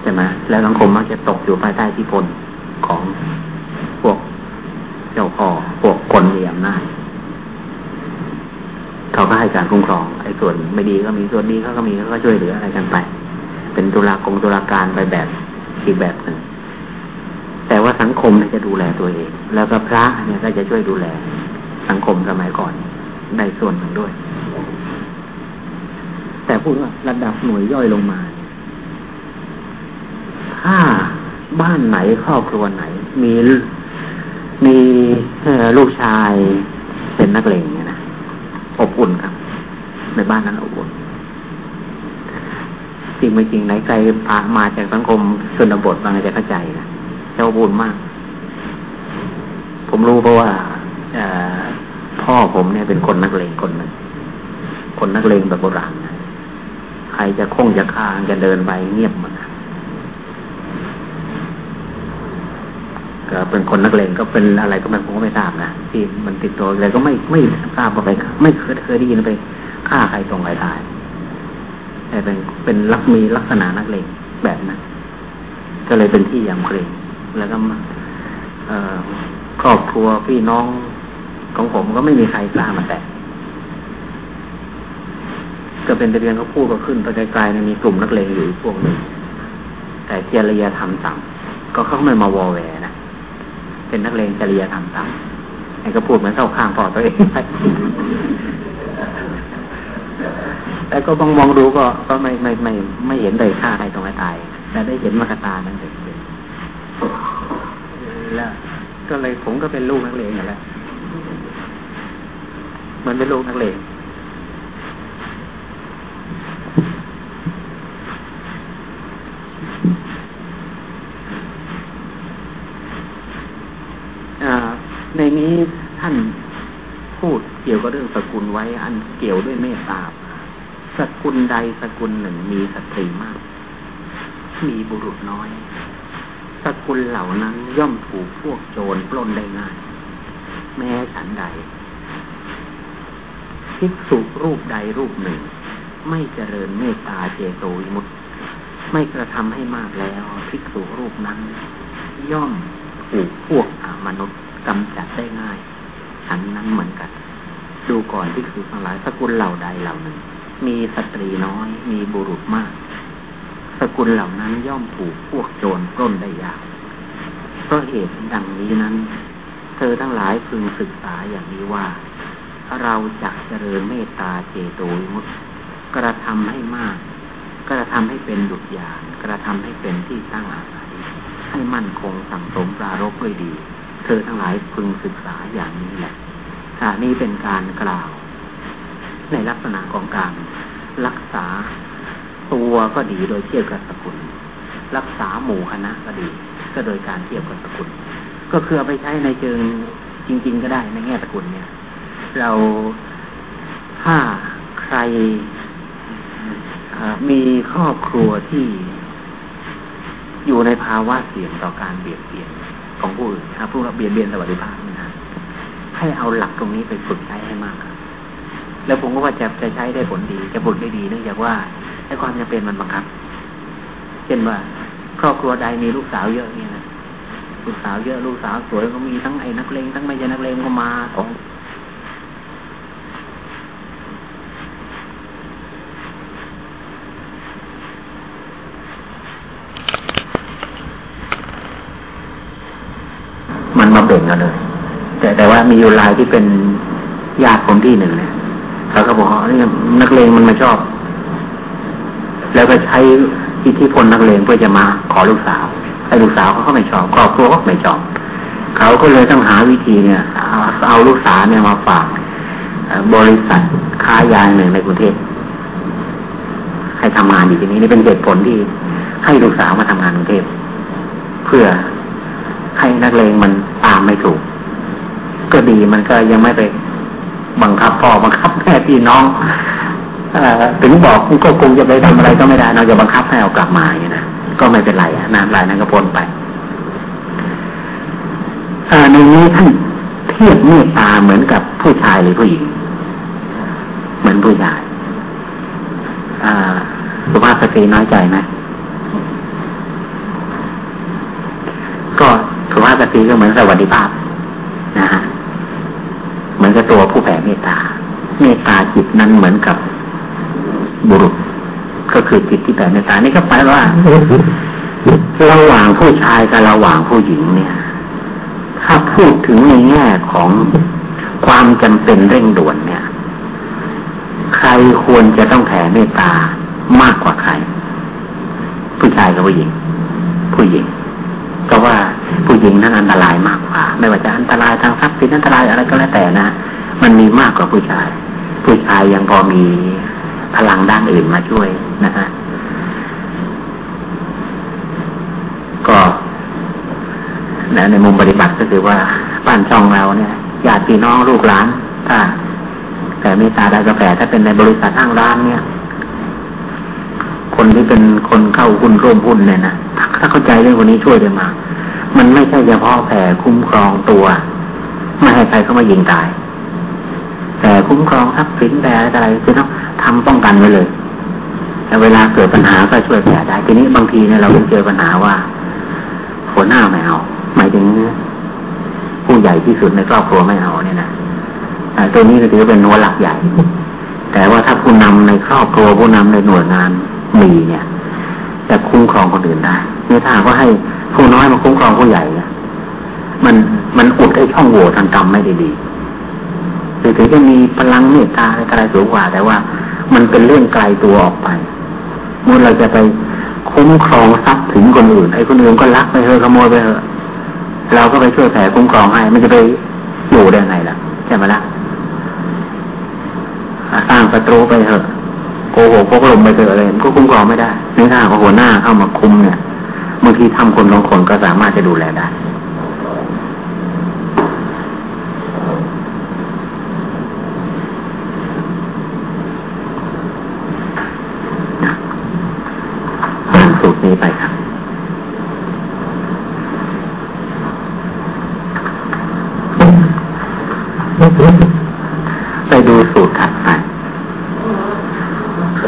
ใช่ไหมแล้วสังคมมักจะตกอยู่ภายใต้ที่พลของพวกเจ้าพ่อพวกคนมีอำนาจ เขาก็ให้การคุ้มครองไอ้ส่วนไม่ดีก็มีส่วนดีเขาก็มีเขาก็ช่วยเหลืออะไรกันไป เป็นตุลากงตุลาการไปแบบอีกแบบหนึ่งแต่ว่าสังคมจะดูแลตัวเอง แล้วก็พระเนี่ยก็จะช่วยดูแล สังคมสมัยก่อนได้ส่วนหนึ่งด้วย แต่พูดว่าระดับหน่วยย่อยลงมา ถ้าบ้านไหนครอบครัวไหน มีมีลูกชายเป็นนักเลง อบอุ่นครับ ในบ้านนั้นอบอุ่นจริงไม่จริงไหนใครพามาจากสังคมชนบทบางจะเข้าใจนะเจ้าบุญมาก ผมรู้เพราะว่าพ่อผมเนี่ยเป็นคนนักเลงคนหนึ่งคนนักเลงแบบโบราณใครจะคงจะฆ่าจะเดินไปเงียบมัน ก็เป็นคนนักเลงก็เป็นอะไรก็มันผมก็ไม่ทราบนะที่มันติดตัวอะไรก็ไม่ไม่ทราบว่าไปไม่เคยเคยได้ยินไปฆ่าใครตรงใครตายแต่เป็นเป็นลักมีลักษณะนักเลงแบบนั้นก็เลยเป็นที่ยำเกรงแล้วก็ครอบครัวพี่น้องของผมก็ไม่มีใครกล้ามาแตะก็เป็นตะเบียนเขาพูดก็ขึ้นไปไกลๆมีกลุ่มนักเลงอยู่พวกหนึ่งแต่เจริยธรรมต่ำก็เขาไม่มาวอแวนะ เป็นนักเลงจริยธรรมต่ำไอ้ก็พูดเหมือนเข้าข้างพอตัวเองไปแต่ก็มองมองดูก็ก็ไม่ไม่ไม่ไม่เห็นเลยฆ่าใครตรงไหนตาย แต่ได้เห็นมากตานั่นเองแล้วก็เลยผมก็เป็นลูกนักเลงอย่างแล้วมันเป็นลูกนักเลงในนี้ท่านพูด เกี่ยวกับเรื่องสกุลไว้ อันเกี่ยวด้วยเมตตาสกุลใดสกุลหนึ่งมีสตรีมาก มีบุรุษน้อย สกุลเหล่านั้นย่อมถูกพวกโจรปล้นได้ง่าย แม้ฉันใดภิกษุรูปใดรูปหนึ่ง ไม่เจริญเมตตาเจโตวิมุตไม่กระทำให้มากแล้วภิกษุรูปนั้น ย่อมถูกพวกอมนุษย์กำจัดได้ง่ายฉันนั้นเหมือนกัน ดูก่อนภิกษุทั้งหลายสกุลเหล่าใดเหล่าหนึ่ง มีสตรีน้อย มีบุรุษมาก สกุลเหล่านั้นย่อมถูกพวกโจรปล้นได้ยากเพราะเหตุดังนี้นั้น เธอทั้งหลายพึงศึกษาอย่างนี้ว่า เราจะเจริญเมตตาเจโตวิมุตกระทำให้มาก กระทำให้เป็นดุจยานกระทำให้เป็นที่ตั้งอาศัยให้มั่นคงสังสมปรารบด้วยดี เธอทั้งหลายพึงศึกษาอย่างนี้แหละ อันนี้เป็นการกล่าว ในลักษณะของการรักษาตัวก็ดีโดยเทียบกับสกุล รักษาหมู่คณะก็ดี ก็โดยการเทียบกับสกุล ก็คือไปใช้ในเชิงจริง ๆ ก็ได้ในแง่สกุลเนี่ย เราถ้าใครมีครอบครัวที่อยู่ในภาวะเสี่ยงต่อการเบียดเบียนของผู้อื่นผู้เบียดเบียนสวัสดิภาพ ให้เอาหลักตรงนี้ไปฝึกใช้ให้มาก แล้วผมก็ว่าจะจะใช้ได้ผลดี จะฝึกได้ดีเนื่องจากว่าไอ้ความจำเป็นมันบังคับ เช่นว่า ครอบครัวใดมีลูกสาวเยอะเนี่ยนะลูกสาวเยอะลูกสาวสวยก็มีทั้งไอ้นักเลงทั้งไม่ใช่นักเลงก็มาของมันมาเบ่งกันเลย แต่แต่ว่า มีอยู่ลายที่เป็นญาติคนที่หนึ่งเนี่ยเขาก็บอกนี่นักเลงมันมาชอบ แล้วก็ใช้อิทธิพลนักเลงเพื่อจะมาขอลูกสาวไอ้ลูกสาวเขาก็ไม่ชอบครอบครัวก็ไม่ชอบเขาก็เลยต้องหาวิธีเนี่ย เอาลูกสาวเนี่ยมาฝากบริษัทค้ายาหนึ่งในกรุงเทพให้ทำงานอยู่ที่นี้นี่เป็นเหตุผลที่ให้ลูกสาวมาทำงานกรุงเทพเพื่อให้นักเลงมันตามไม่ถูก ก็ดีมันก็ยังไม่ไปบังคับพ่อบังคับแม่พี่น้องอถึงบอกก็คงจะไปทำอะไรก็ไม่ได้เราจะบังคับให้เอากลับมาอย่างนี้นะก็ไม่เป็นไรน้ำลายนั้นก็พ้นไปในนี้ท่านเทียบเมตตาเหมือนกับผู้ชายหรือผู้หญิง เหมือนผู้ชายสุภาพสตรีน้อยใจไหมก็สุภาพสตรีก็เหมือนสวัสดิภาพนะฮะเหมือนกับ ตัวผู้แผ่เมตตา เมตตาจิตนั้นเหมือนกับบุรุษ ก็คือจิตที่แผ่เมตตานี่ก็แปลว่าระหว่างผู้ชายกับระหว่างผู้หญิงเนี่ย ถ้าพูดถึงในแง่ของความจำเป็นเร่งด่วนเนี่ย ใครควรจะต้องแผ่เมตตามากกว่าใคร ผู้ชายกับผู้หญิง ผู้หญิง ก็ว่าผู้หญิงนั้นอันตรายมากกว่า ไม่ว่าจะอันตรายทางทรัพย์สินอันตรายอะไรก็แล้วแต่นะ มันมีมากกว่าผู้ชาย ผู้ชายยังพอมีพลังด้านอื่นมาช่วยนะฮะก็ในมุมปฏิบัติก็คือว่าบ้านช่องเราเนี่ยญาติพี่น้องลูกหลานถ้าแต่เมตตาได้กาแฟถ้าเป็นในบริษัททางร้านเนี่ย คนที่เป็นคนเข้าหุ้นร่วมหุ้นเนี่ยนะถ้าเข้าใจเรื่องวันนี้ช่วยได้มา มันไม่ใช่เฉพาะแผ่คุ้มครองตัว ไม่ให้ใครเข้ามายิงตาย คุ้มครองทรัพย์สินแต่อะไรคือต้องทำป้องกันไว้เลยแต่เวลาเกิดปัญหาก็ช่วยแผ่ได้ ทีนี้บางทีเนี่ยเราเจอปัญหาว่าหัวหน้าไม่เอา หมายถึงผู้ใหญ่ที่สุดในครอบครัวไม่เอาเนี่ยนะตัวนี้ก็ถือเป็นหัวหลักใหญ่ แต่ว่าถ้าผู้นำในครอบครัวผู้นำในหน่วยงานมีเนี่ยจะคุ้มครองคนอื่นได้นี่ถ้าว่าให้ผู้น้อยมาคุ้มครองผู้ใหญ่เนี่ยมันมันอุดไอ้ช่องโหว่ทางกรรมไม่ได้ดี ถึงถึงจะมีพลังเมตตาอะไรสูงกว่า แต่ว่า มันเป็นเรื่องไกลตัวออกไปเมื่อเราจะไปคุ้มครองทรัพย์ถึงคนอื่นไอ้คนอื่นก็ลักไปเถอะขโมยไปเถอะเราก็ไปช่วยแผ่คุ้มครองให้ มันจะไปอยู่ได้ไงล่ะใช่ไหมล่ะสร้างศัตรูไปเถอะโกหกพกลมไปเถอะอะไรก็คุ้มครองไม่ได้ในทางของหัวหน้าเข้ามาคุมเนี่ยบางทีทำคนบางคนก็สามารถจะดูแลได้สูตรนี้ไปครับไปดูสูตรถัดไป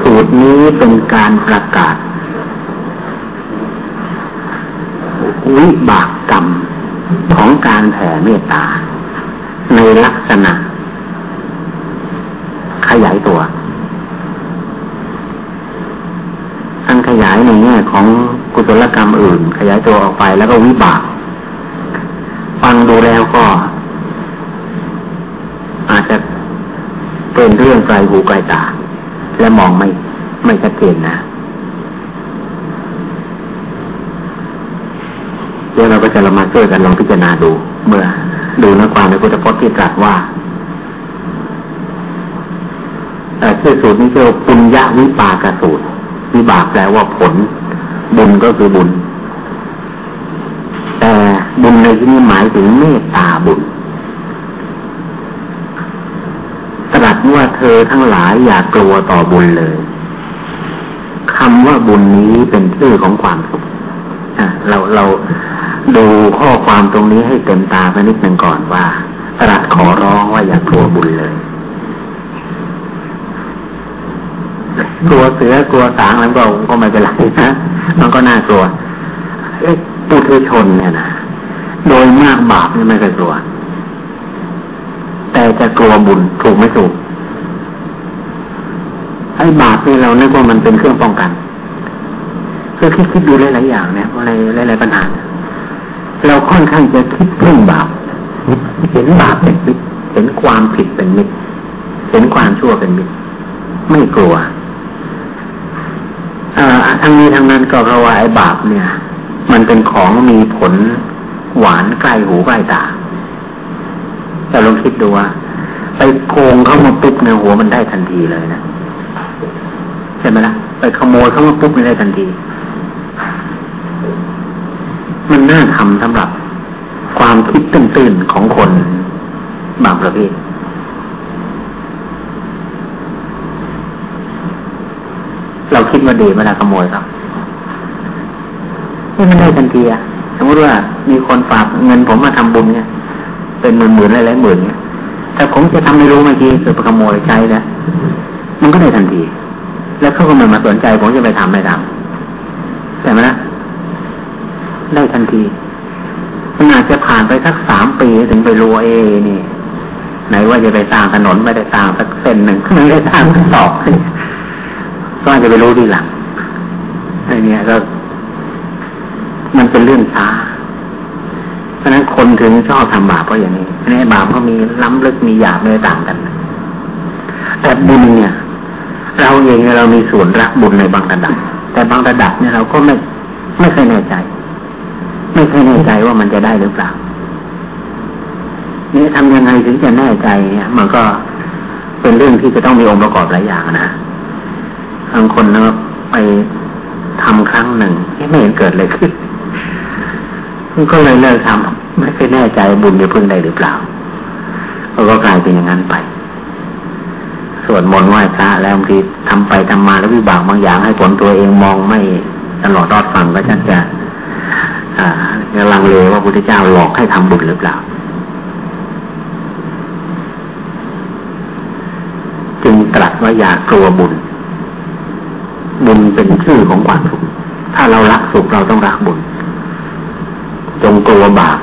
สูตรนี้เป็น การประกาศ วิบากกรรมของการแผ่เมตตา ในลักษณะ ขยายตัวทั้งขยายในแง่ของกุศลกรรมอื่น ขยายตัวออกไปแล้วก็วิบาก ฟังดูแล้วก็ อาจจะเป็นเรื่องไกลหูไกลตา และมองไม่ ไม่ชัดเจนนะดี๋ยวเราก็จะเรามาช่วยกันลองพิจารณาดู เมื่อ ดูนักความในพุทธพจน์ที่ตรัสว่าแต่ชื่อสูตรนี้คือปุญญาวิปากสูตร วิบากแปลว่าผล บุญก็คือบุญ แต่บุญในที่นี้หมายถึงเมตตาบุญตรัสว่าเธอทั้งหลายอย่ากกลัวต่อบุญเลย คำว่าบุญนี้เป็นชื่อของความสุขเราเราดูข้อความตรงนี้ให้เต็มตาไปนิดหนึ่งก่อนว่าตรัสขอร้องว่าอย่ากลัวบุญเลย กลัวเสือกลัวสางแล้วก็ก็ไม่เป็นไรนะมันก็น่ากลัวเอ๊ะปุถุชนเนี่ยนะโดยมากบาปนี่ไม่เคยกลัว แต่จะกลัวบุญถูกไม่ถูก ไอ้บาปนี่เรานึกว่ามันเป็นเครื่องป้องกันคือคิดคิดดูหลายๆอย่างเนี่ยอะไรหลายๆปัญหาเราค่อนข้างจะคิดเรื่องบาปเห็นบาปเป็นมิตรเห็นความผิดเป็นมิตรเห็นความชั่วเป็นมิตรไม่กลัวทั้งนี้ทั้งนั้นก็เพราะว่าไอ้บาปเนี่ย มันเป็นของมีผลหวานใกล้หูใกล้ตาแต่ลองคิดดูว่าไปโกงเข้ามาปุ๊บในหัวมันได้ทันทีเลยนะ ใช่ไหมละ่ะไปขโมยเข้ามาปุ๊บมันได้ทันที มันน่าทำสำหรับความคิดตื่นๆของคนบางประเภทเราคิดว่าดีเวลาขโมยครับนี่มันได้ทันทีอะสมมติว่ามีคนฝากเงินผมมาทำบุญเนี่ย เป็นหมื่นหมื่นหลายหมื่นเนี่ยแต่ผมจะทำไม่รู้เมื่อกี้เกิดขโมยใช้แล้วมันก็ได้ทันที แล้วเขาก็ไม่มาสนใจผมจะไปทำไม่ทำแต่ไหมนะได้ทันทีมันอาจจะผ่านไปสักสามปีถึงไปรู้เอนี่ไหนว่าจะไปสร้างถนนไม่ได้สร้างสักเส้นหนึ่งไม่ได้สร้างสักตอกก็อาจจะไปรู้ทีหลังไอ้นี่ก็มันเป็นเรื่องช้าเพราะนั้นคนถึงชอบทำบาปเพราะอย่างนี้ในบาปก็มีล้ำลึกมีหยาบไม่ต่างกันแต่บุญเนี่ย เราเองเรามีส่วนรักบุญในบางระดับ แต่บางระดับเนี่ยเราก็ไม่ไม่เคยแน่ใจ ไม่เคยแน่ใจว่ามันจะได้หรือเปล่านี่ทำยังไงถึงจะแน่ใจเนี่ยมันก็เป็นเรื่องที่จะต้องมีองค์ประกอบหลายอย่างนะบางคนนะไปทำครั้งหนึ่งไม่เห็นเกิดเลยขึ้นก็เลยเลิกทำไม่เคยแน่ใจบุญจะพึ่งได้หรือเปล่าก็กลายเป็นอย่างนั้นไป สวดมนต์ไหว้พระแล้วบางทีทำไปทำมาแล้ววิบากบางอย่าง ให้ผลตัวเองมองไม่ตลอดรอดฟังก็ชักจะอ่าลังเลว่าพุทธเจ้าหลอกให้ทำบุญหรือเปล่า จึงตรัสว่าอย่ากลัวบุญ บุญเป็นชื่อของความสุข ถ้าเรารักสุขเราต้องรักบุญ จงกลัวบาป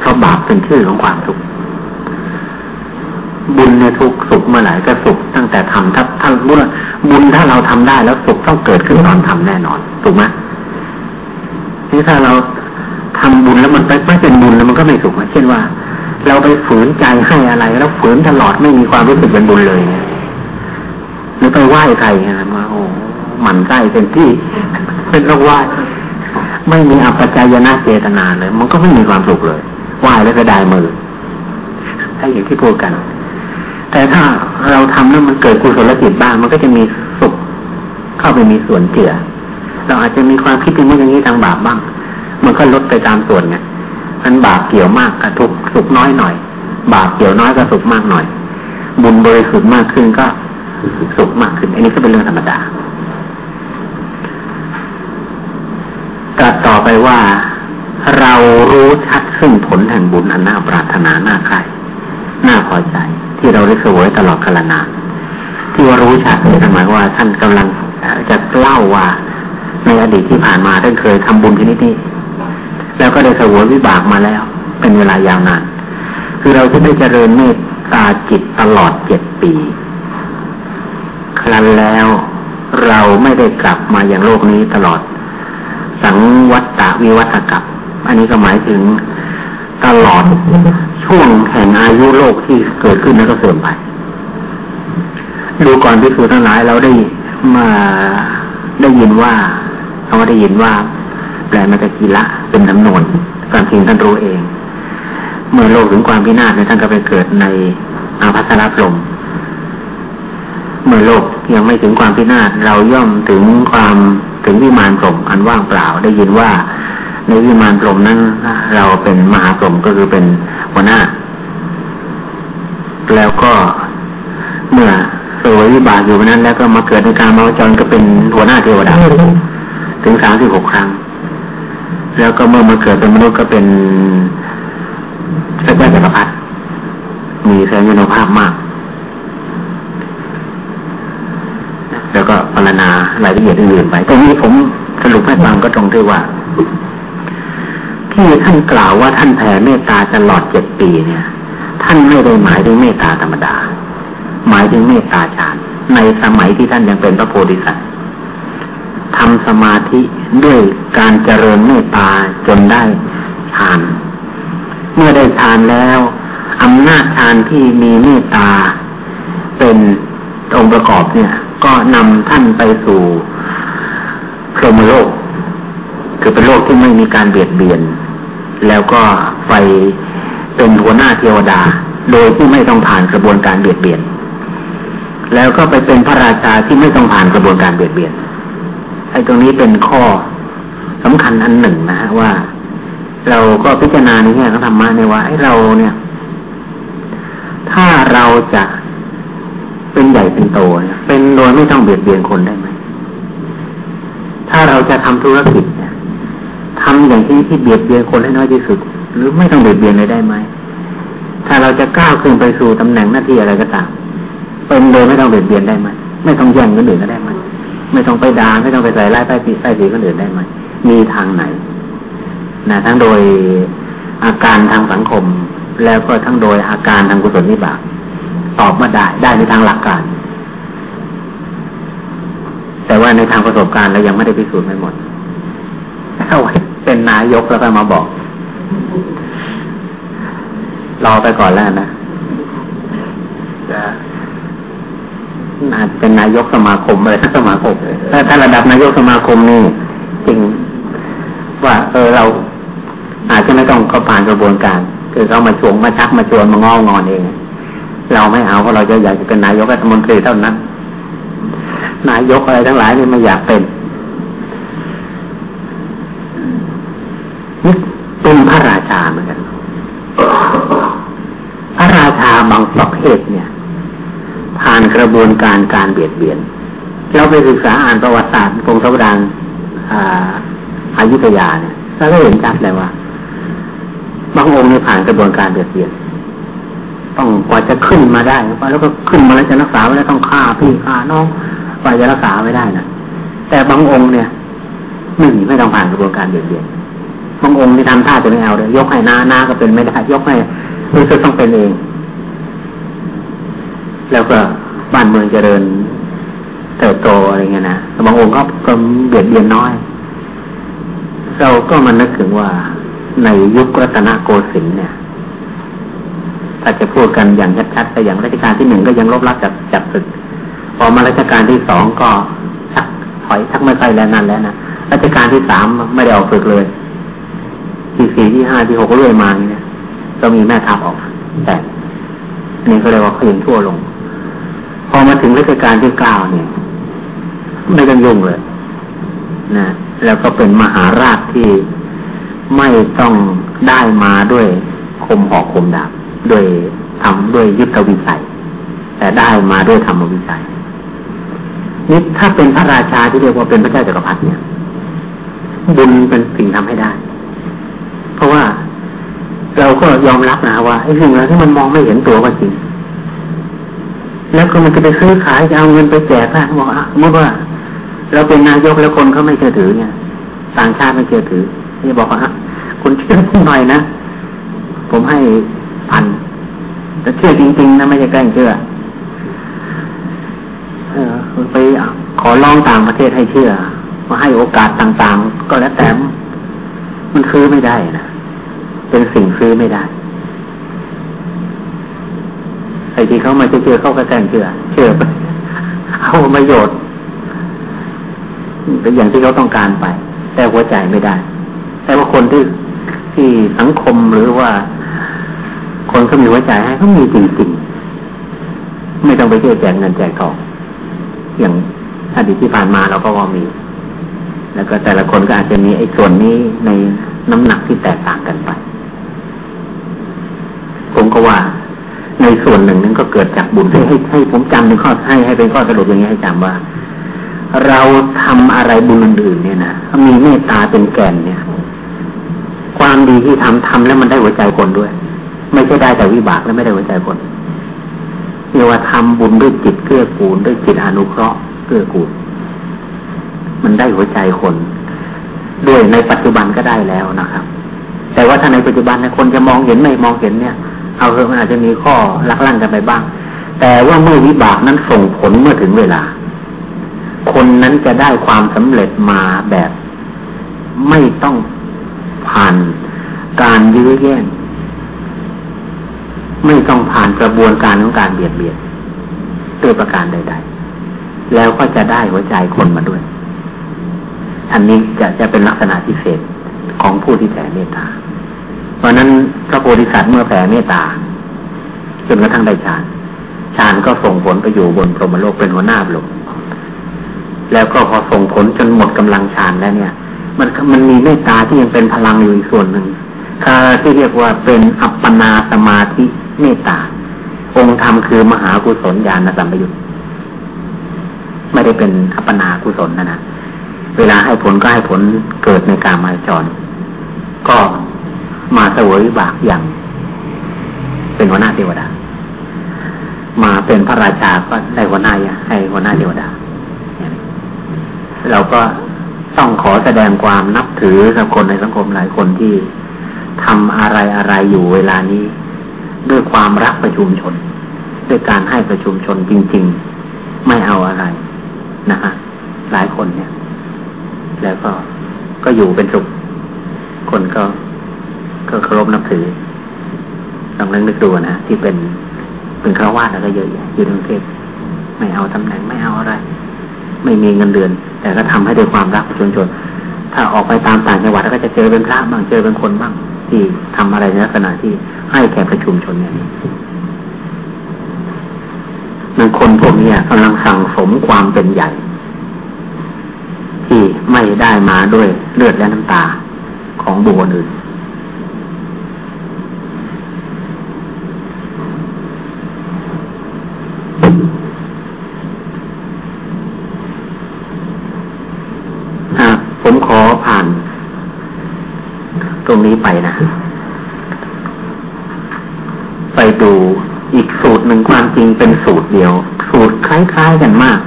เพราะบาปเป็นชื่อของความสุข บุญเนี่ยทุกสุขเมื่อไหร่ก็สุขตั้งแต่ทำถ้าถ้าบุญบุญถ้าเราทำได้แล้วสุขต้องเกิดขึ้นตอนทำแน่นอนถูกไหมนี่ถ้าเราทำบุญแล้วมันไม่เป็นบุญแล้วมันก็ไม่สุขเช่นว่า เราไปฝืนใจให้อะไร แล้วฝืนตลอดไม่มีความรู้สึกเป็นบุญเลยหรือไปไหว้ใครนะมาโอ้หมั่นไส้เป็นที่เป็นต้องไหว้ไม่มีอัปจายนะเจตนาเลย มันก็ไม่มีความสุขเลยไหว้แล้วก็ได้มือถ้าอย่างที่พูดกัน แต่ถ้าเราทำแล้วมันเกิดกุศลจิตบ้าง มันก็จะมีสุขเข้าไปมีส่วนเจือ เราอาจจะมีความคิดอย่างนี้อย่างนี้ทางบาปบ้าง มันก็ลดไปตามส่วนไงมันบาปเกี่ยวมากกับทุกสุขน้อยหน่อย บาปเกี่ยวน้อยก็สุขมากหน่อย บุญบริสุทธิ์มากขึ้นก็สุขมากขึ้น อันนี้ก็เป็นเรื่องธรรมดาตรัสต่อไปว่าเรารู้ชัดซึ่งผลแห่งบุญอันน่าปรารถนาน่าใครน่าพอใจ ที่เราได้เสวยตลอดกาลนานที่ว่ารู้ชัดเลยหมายว่าท่านกำลังจะเล่าว่าในอดีตที่ผ่านมาท่านเคยทำบุญที่นี่ที่แล้วก็ได้สวยวิบากมาแล้ว เป็นเวลายาวนาน คือเราจะได้เจริญเมตตาจิตตลอดเจ็ดปี ครั้นแล้วเราไม่ได้กลับมาอย่างโลกนี้ตลอด สังวัตตวิวัตกับ อันนี้ก็หมายถึง ตลอดช่วงแห่งอายุโลกที่เกิดขึ้นแล้วก็เสื่อมไป ดูก่อนพิสูจทั้งหลายเราได้มาได้ยินว่าเขาได้ยินว่า แปลมาจากกีละเป็นจำนวนความจริงท่านรู้เอง เมื่อโลกถึงความพินาศเนี่ยท่านก็ไปเกิดในอาภัสรพรมเมื่อโลกยังไม่ถึงความพินาศเราย่อมถึงความถึงวิมานพรมอันว่างเปล่าได้ยินว่า ในวิมานพรมนั้นเราเป็นมหาพรมก็คือเป็นหัวหน้า แล้วก็เมื่อสวยวิบากอยู่นั้น แล้วก็มาเกิดในการมาจรก็เป็นหัวหน้าเทวดาถึงสามสิบหกครั้ง แล้วก็เมื่อมาเกิดเป็นมนุษย์ก็เป็นพระเจ้าจักรพรรดิมีแสงยนภาพมาก แล้วก็พรรณนา รายละเอียดอื่นๆไปตรงนี้ผมสรุปให้ฟังก็ตรงที่ว่า ที่ท่านกล่าวว่าท่านแผ่เมตตาตลอดเจ็ดปีเนี่ย ท่านไม่ได้หมายถึงเมตตาธรรมดา หมายถึงเมตตาฌานในสมัยที่ท่านยังเป็นพระโพธิสัตว์ทำสมาธิด้วยการเจริญเมตตาจนได้ฌาน เมื่อได้ฌานแล้วอำนาจฌานที่มีเมตตา เป็นองค์ประกอบเนี่ย ก็นำท่านไปสู่พรหมโลก คือเป็นโลกที่ไม่มีการเบียดเบียน แล้วก็ไปเป็นหัวหน้าเทวดา โดยที่ไม่ต้องผ่านกระบวนการเบียดเบียน แล้วก็ไปเป็นพระราชาที่ไม่ต้องผ่านกระบวนการเบียดเบียนไอ้ตรงนี้เป็นข้อสำคัญอันหนึ่งนะฮะว่า เราก็พิจารณาในแง่ของธรรมะในว่าไอ้เราเนี่ย ถ้าเราจะเป็นใหญ่เป็นโตเนี่ยเป็นโดยไม่ต้องเบียดเบียนคนได้ไหมถ้าเราจะทำธุรกิจ ทำอย่างที่ที่เบียดเบียนคนให้น้อยที่สุด หรือไม่ต้องเบียดเบียนเลยได้ไหมถ้าเราจะก้าวขึ้นไปสู่ตำแหน่งหน้าที่อะไรก็ตามเป็นโดยไม่ต้องเบียดเบียนได้ไหมไม่ต้องแย่งคนอื่นก็ได้ไหมไม่ต้องไปด่าไม่ต้องไปใส่ร้ายป้ปีใส่สีคนอื่นได้ไหมมีทางไหนนะทั้งโดยอาการทางสังคม แล้วก็ทั้งโดยอาการทางกุศลนิบาตตอบมาได้ได้ในทางหลักการ แต่ว่าในทางประสบการณ์เรายังไม่ได้พิสูจน์ไม่หมดเอาไว้ เป็นนายกแล้วก็มาบอก รอไปก่อนแล้วนะจะอาจเป็นนายกสมาคมเลยถ้าสมาคมถ้าถ้าระดับนายกสมาคมนี่จริงว่า เออเรา อาจจะไม่ต้องเขาผ่านกระบวนการ คือเขามาชวงมาชักมาชวนมางองอนเอง เราไม่เอาเพราะเราจะอยากจะเป็นนายกรัฐมนตรีเท่านั้น นายกอะไรทั้งหลายนี่ไม่อยากเป็น เป็นพระราชาเหมือนกัน พระราชาบางประเภทเนี่ย ผ่านกระบวนการการเบียดเบียน เราไปศึกษาอ่านประวัติศาสตร์กรงสวรรค์อายุทยาเนี่ยเราก็เห็นชัดเลยว่า บางองค์เนี่ยผ่านกระบวนการเบียดเบียน ต้องกว่าจะขึ้นมาได้แล้วก็ขึ้นมาแล้วจะรักษาไว้แล้วต้องฆ่าพี่ฆ่าน้องกว่าจะรักษาไว้ได้นะแต่บางองค์เนี่ยไม่ไม่ต้องผ่านกระบวนการเบียดเบียน บางองค์ที่ทำท่าจะไม่เอาเลยยกให้น้าน้าก็เป็นไม่ได้ยกให้รู้สึกต้องเป็นเอง แล้วก็บ้านเมืองเจริญเติบโตอะไรเงี้ยนะบางองค์ก็ก็เบียดเบียนน้อย เราก็มานึกถึงว่าในยุครัตนโกสินทร์เนี่ยถ้าจะพูดกันอย่างชัดๆแต่อย่างรัชกาลที่หนึ่งก็ยังลบลักจากจากศึก พอมารัชกาลที่สองก็ชักถอยชักไม่ค่อยแล้วนั่นแล้วนะรัชกาลที่สามไม่ได้ออกฝึกเลย ที่สี่ที่ห้าที่หกเรื่อยมาเนี่ยก็มีแม่ทัพออก แต่นี่ก็เรียกว่าขยินทั่วลง พอมาถึงรัชกาลที่เก้าเนี่ย ไม่ต้องยุ่งเลยนะแล้วก็เป็นมหาราชที่ไม่ต้องได้มาด้วยคมหอกคมดาบด้วยทำด้วยยุทธวิสัย แต่ได้มาด้วยธรรมวิสัยนี่ถ้าเป็นพระราชาที่เรียกว่าเป็นพระเจ้าจักรพรรดิเนี่ยบุญเป็นสิ่งทำให้ได้ เพราะว่าเราก็ยอมรับนะว่าไอ้สิ่งเหล่าที่มันมองไม่เห็นตัวก็จริง แล้วก็มันจะไปซื้อขายจะเอาเงินไปแจกอะบอกอะเมื่อว่า เราเป็นนายกแล้วคนเขาไม่เชื่อถือเนี่ยต่างชาติไม่เชื่อถือนี่บอกว่าคุณเชื่อผมหน่อยนะผมให้พันแต่เชื่อจริงๆนะไม่ใช่แกล้งเชื่อเออไปขอร้องต่างประเทศให้เชื่อมาให้โอกาสต่างๆ ก็แล้วแต่มันซื้อไม่ได้นะ เป็นสิ่งซื้อไม่ได้ไอ้ที่เขามาเชื่อเขาก็แกล้งเชื่อเชื่อไปเอาประโยชน์เป็นอย่างที่เขาต้องการไป แต่หัวใจไม่ได้ แต่ว่าคนที่ที่สังคมหรือว่า คนเขามีหัวใจให้เขามีจริงๆไม่ต้องไปเชื่อแจกเงินแจกทองอย่างอดีตที่ผ่านมาเราก็ว่ามี แล้วก็แต่ละคนก็อาจจะมีไอ้ส่วนนี้ในน้ำหนักที่แตกต่างกันไป ก็ว่า ในส่วนหนึ่งนั้นก็เกิดจากบุญให้ให้ให้ผมจำเป็นข้อให้ให้เป็นข้อสรุปอย่างนี้ให้จำว่า เราทำอะไรบุญอื่นเนี่ยนะมีเมตตาเป็นแก่นเนี่ย ความดีที่ทำทำแล้วมันได้หัวใจคนด้วย ไม่ใช่ได้แต่วิบากแล้วไม่ได้หัวใจคนเรียกว่าทำบุญด้วยจิตเกื้อกูลด้วยจิตอนุเคราะห์เกื้อกูล มันได้หัวใจคน ด้วยในปัจจุบันก็ได้แล้วนะครับ แต่ว่าถ้าในปัจจุบันเนี่ยคนจะมองเห็นไม่มองเห็นเนี่ย เอาเถอะมันอาจจะมีข้อลักลั่นกันไปบ้าง แต่ว่าเมื่อวิบากนั้นส่งผลเมื่อถึงเวลา คนนั้นจะได้ความสำเร็จมาแบบ ไม่ต้องผ่านการยื้อแย่ง ไม่ต้องผ่านกระบวนการของการเบียดเบียนด้วยประการใด ๆ แล้วก็จะได้หัวใจคนมาด้วย อันนี้จะจะเป็นลักษณะพิเศษของผู้ที่แผ่เมตตา เพราะนั้นพระโพธิสัตว์เมื่อแผ่เมตตาจนกระทั่งได้ฌานฌานก็ส่งผลไปอยู่บนพรหมโลกเป็นหัวหน้าโลกแล้วก็พอส่งผลจนหมดกำลังฌานแล้วเนี่ย มันมันมีเมตตาที่ยังเป็นพลังอยู่อีกส่วนหนึ่งที่เรียกว่าเป็นอัปปนาสมาธิเมตตา องค์ธรรมคือมหากุศลญาณสัมปยุตไม่ได้เป็นอัปปนากุศลนะนะเวลาให้ผลก็ให้ผลเกิดในการมาจร ก็ มาเสวยบากอย่าง เป็นหัวหน้าเทวดา มาเป็นพระราชาก็ได้หัวหน้าให้หัวหน้าเทวดา เราก็ต้องขอแสดงความนับถือกับคนในสังคมหลายคนที่ทำอะไรอะไรอยู่เวลานี้ ด้วยความรักประชุมชน ด้วยการให้ประชุมชนจริง ๆ ไม่เอาอะไรนะฮะหลายคนเนี่ย แล้วก็ก็อยู่เป็นสุข คนก็ ก็เคารพนับถือลองเล่นนึกดูนะที่เป็นเป็นคราวาสแล้วก็เยอะแยะอยู่ในกรุงเทพไม่เอาตำแหน่งไม่เอาอะไร ไม่มีเงินเดือน แต่ก็ทำให้ด้วยความรักประชาชนถ้าออกไปตามต่างจังหวัดก็จะเจอเป็นพระบ้างเจอเป็นคนบ้างที่ทำอะไรในลักษณะที่ให้แก่ประชุมชนเนี่ยมันคนพวกนี้กำลังสั่งสมความเป็นใหญ่ ที่ไม่ได้มาด้วยเลือดและน้ำตาของบุคคลอื่น ผมขอผ่าน ตรงนี้ไปนะไปดูอีกสูตรหนึ่งความจริงเป็นสูตรเดียว สูตรคล้ายๆกันมาก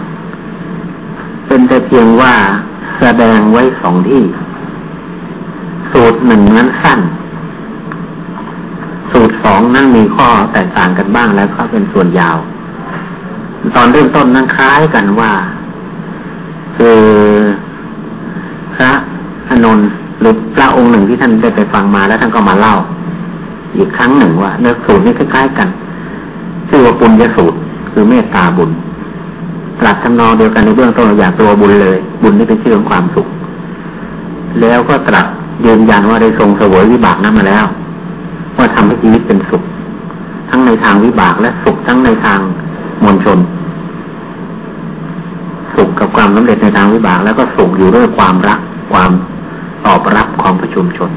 เป็นแต่เพียงว่าแสดงไว้สองที่ สูตรหนึ่งนั้นสั้น สูตรสองนั้นมีข้อแตกต่างกันบ้างแล้วก็เป็นส่วนยาว ตอนเริ่มต้นนั้นคล้ายกันว่า คือ พระอนนท์หรือพระองค์หนึ่งที่ท่านได้ไปฟังมาแล้วท่านก็มาเล่า อีกครั้งหนึ่งว่าเนื้อสูตรนี้คล้ายๆกันชื่อว่าปุญญสูตร คือเมตตาบุญตรัสทำนองเดียวกันในเบื้องต้นอย่าตัวบุญเลย บุญนี่เป็นชื่อของความสุข แล้วก็ตรัสยืนยันว่าได้ทรงเสวยวิบากนั้นมาแล้ว ว่าทำให้ชีวิตเป็นสุข ทั้งในทางวิบากและสุขทั้งในทางมวลชน สุขกับความสำเร็จในทางวิบาก แล้วก็สุขอยู่ด้วยความรักความตอบรับของประชุมชน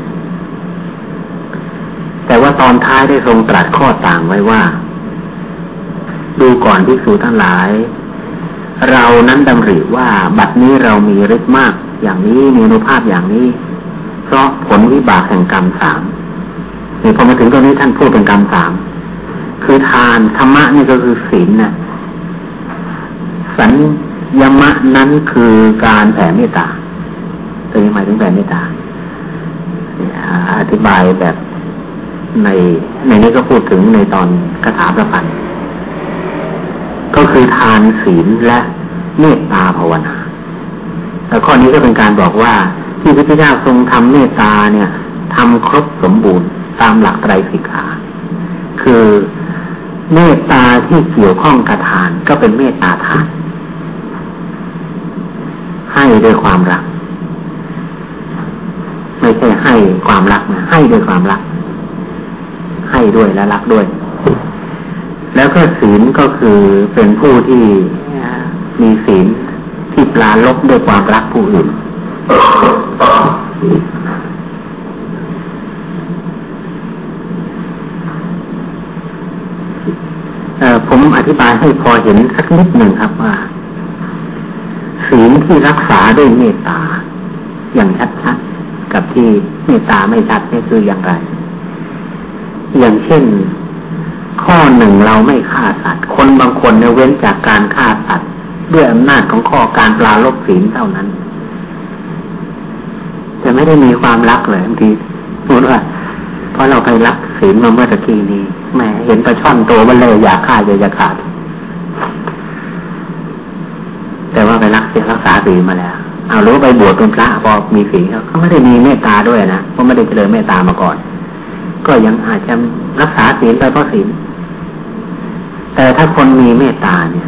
แต่ว่าตอนท้ายได้ทรงตรัสข้อต่างไว้ว่า ดูก่อนที่สูทั้งหลาย เรานั้นดำริว่าบัดนี้เรามีฤทธิ์มาก อย่างนี้มีอนุภาพอย่างนี้ เพราะผลวิบากแห่งกรรมสามนี่พอมาถึงตรงนี้ท่านพูดเป็นกรรมสามคือทานธรรมะนี่ก็คือศีลนะสัญ ญมะนั้นคือการแผ่เมตตาตัวนี้หมายถึงแผ่เมตตาอธิบายแบบในในนี้ก็พูดถึงในตอนคาถาประพันธ์ก็คือทานศีลและเมตตาภาวนาแล้วข้อนี้ก็เป็นการบอกว่า ที่พระพุทธเจ้าทรงทำเมตตาเนี่ยทำครบสมบูรณ์ตามหลักไตรสิกขา คือเมตตาที่เกี่ยวข้องกับทานก็เป็นเมตตาทาน ให้ด้วยความรัก ไม่ใช่ให้ความรักนะให้ด้วยความรัก ให้ด้วยและรักด้วย แล้วก็ศีลก็คือเป็นผู้ที่มีศีลที่ปลาลบด้วยความรักผู้อื่นผมอธิบายให้พอเห็นสักนิดหนึ่งครับว่า ศีลที่รักษาด้วยเมตตา อย่างชัดๆกับที่เมตตาไม่ชัดนี่คืออย่างไร อย่างเช่น ข้อหนึ่งเราไม่ฆ่าสัตว์ คนบางคนเนี่ยเว้นจากการฆ่าสัตว์ด้วยอำนาจของข้อการปลาลบศีลเท่านั้นจะไม่ได้มีความรักเลยบางทีสมมติว่าเพราะเราไปรักศีลมาเมื่อตะกี้นี้แม่เห็นปลาช่อนโตมันเลยอยากฆ่าอยากขาด แต่ ว่าไปรักเสียรักษาศีลมาแล้วเอารู้ไปบวชเป็นพระพอมีศีลเขาไม่ได้มีเมตตาด้วยนะเพราะไม่ได้เจริญเมตตามาก่อน ก็ยังอาจจะรักษาศีลไปเพราะศีลแต่ถ้าคนมีเมตตาเนี่ย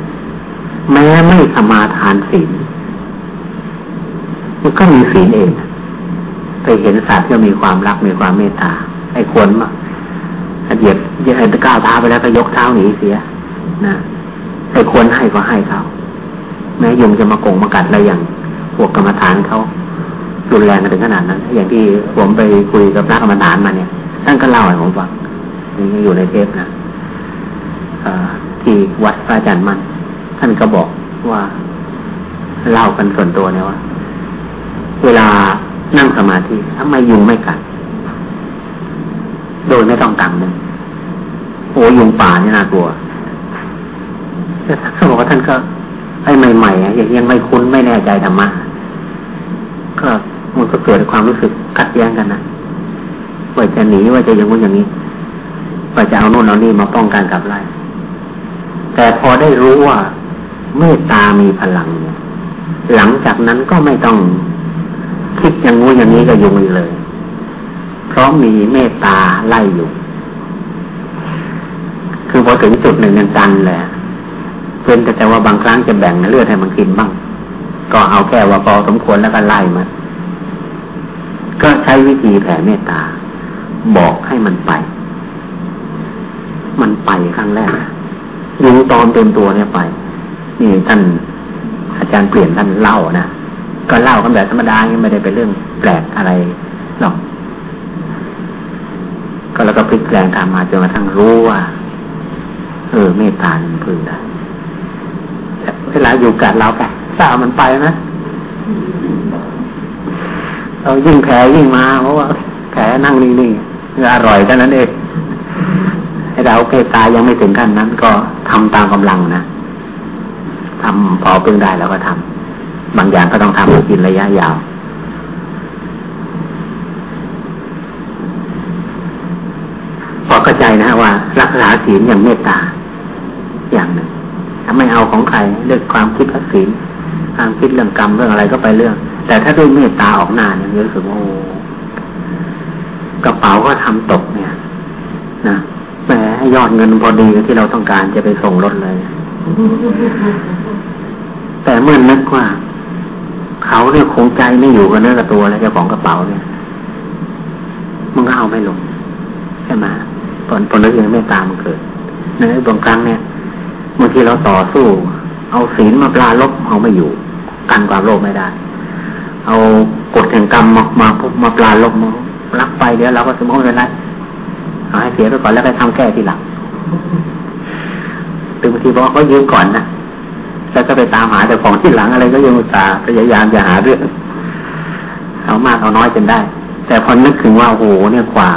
แม้ไม่สมาทานศีลมันก็มีศีลเองไปเห็นสัตว์ก็มีความรักมีความเมตตาไอ้ควรมาเหยียบเหยียบก้าวเท้าไปแล้วก็ยกเท้าหนีเสียนะไอ้ควรให้ก็ให้เขา แม้ยุงจะมากงมากัดอะไรอย่างพวกกรรมฐานเขารุนแรงกันถึงขนาดนั้น อย่างที่ผมไปคุยกับพระกรรมฐานมาเนี่ยท่านก็เล่าให้ผมฟังนี่อยู่ในเทปนะที่วัดพระอาจารย์มัน ท่านก็บอกว่าเล่ากันส่วนตัวเนี่ยว่า เวลานั่งสมาธิทำไมยุงไม่กัด โดยไม่ต้องตังเลยโอ้ยุงป่านี่น่ากลัวเขาบอกว่าท่านก็ ไอ้ใหม่ๆยังยังไม่คุ้นไม่แน่ใจธรรมะก็มันก็เกิดความรู้สึกขัดแย้งกันนะว่าจะหนีว่าจะอย่างนู้นอย่างนี้ว่าจะเอาโน่นเอานี่มาป้องกันกับไล่แต่พอได้รู้ว่าเมตตามีพลังเนี่ยหลังจากนั้นก็ไม่ต้องคิดอย่างงู้อย่างนี้ก็ยุ่งเลย เพราะมีเมตตาไล่อยู่ คือพอถึงจุดหนึ่งนันแหละ เพื่อนแต่ว่าบางครั้งจะแบ่งเลือดให้มันกินบ้าง ก็เอาแค่ว่าพอสมควรแล้วก็ไล่มันก็ใช้วิธีแผ่เมตตา บอกให้มันไป มันไปครั้งแรกยุงตอนเต็มตัวเนี่ยไป นี่ท่านอาจารย์เปลี่ยนท่านเล่านะก็เล่ากันแบบธรรมดาไม่ได้เป็นเรื่องแปลกอะไรหรอกก็แล้วก็พลิกแปลงตามมาจนกระทั่งรู้ว่า เออเมตตามันพึงได้ เวลาอยู่กับเราไปสาวมันไปนะเรายิ่งแผลยิ่งมาเพราะว่าแผลนั่งนิ่งๆอร่อยแค่นั้นเองให้เราเมตตายังไม่ถึงขั้นนั้น ก็ทำตามกำลังนะทำพอพึ่งได้แล้วก็ทำบางอย่างก็ต้องทำกินระยะยาวพอเข้าใจนะว่า รักษาศีลอย่างเมตตาอย่างหนึ่ง ถ้าไม่เอาของใครเรื่องความคิดกับศีลความคิดเรื่องกรรมเรื่องอะไรก็ไปเรื่อง แต่ถ้าด้วยเมตตาออกหน้าเนี่ยรู้สึกว่าโอ้กระเป๋าก็ทำตกเนี่ยนะแหมยอดเงินพอดีที่เราต้องการจะไปส่งรถเลย แต่เมื่อนึกว่า เขาเนี่ยคงใจไม่อยู่กับเนื้อกับตัวแล้วเจ้าของกระเป๋าเนี่ยมันก็เอาไม่ลงใช่ไหมผลผลนึกยังไม่ตามเกิดในบางครั้งเนี่ย บางทีเราต่อสู้ เอาศีลมาปลาลบเอาไม่อยู่กันความโลภไม่ได้ เอากฎแห่งกรรมมามามาปลาลบมารักไปเดี๋ยวเราก็สมมติเลยนะเอาให้เสียไปก่อนแล้วไปทำแก้ทีหลังถึงบางทีบอกเขายืมก่อนนะแล้วก็ไปตามหาแต่ของที่หลังอะไรก็ยังอุตส่าห์พยายามจะหาเรื่องเอามากเอาน้อยจนได้ แต่พอนึกถึงว่าโอ้โหเนี่ยกว่า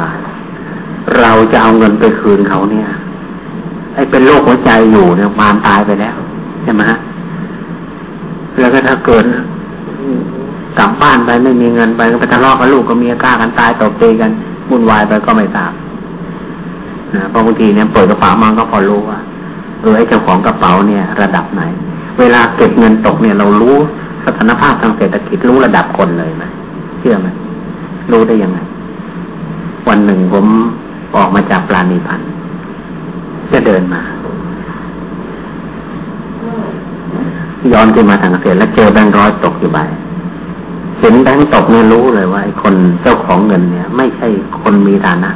เราจะเอาเงินไปคืนเขาเนี่ย ไอ้เป็นโรคหัวใจอยู่เนี่ยมามตายไปแล้วใช่ไหมฮะแล้วก็ถ้าเกิดกลับบ้านไปไม่มีเงินไปก็ไปทะเลาะกับลูกกับเมียกล้ากันตายตบตีกันวุ่นวายไปก็ไม่ทราบนะบางทีเนี่ยเปิดกระเป๋ามาก็พอรู้ว่าเออไอ้เจ้าของกระเป๋าเนี่ย ระดับไหน เวลาเก็บเงินตกเนี่ยเรารู้สถานภาพทางเศรษฐกิจรู้ระดับคนเลยไหมเชื่อไหมรู้ได้ยังไงวันหนึ่งผมออกมาจากปลาณีพันธ์ จะเดินมาย้อนขึ้นมาทางเศษแล้วเจอแบงค์ร้อยตกอยู่ใบเห็นแบงค์ตกเนี่ยรู้เลยว่าไอ้คนเจ้าของเงินเนี่ย ไม่ใช่คนมีฐานะ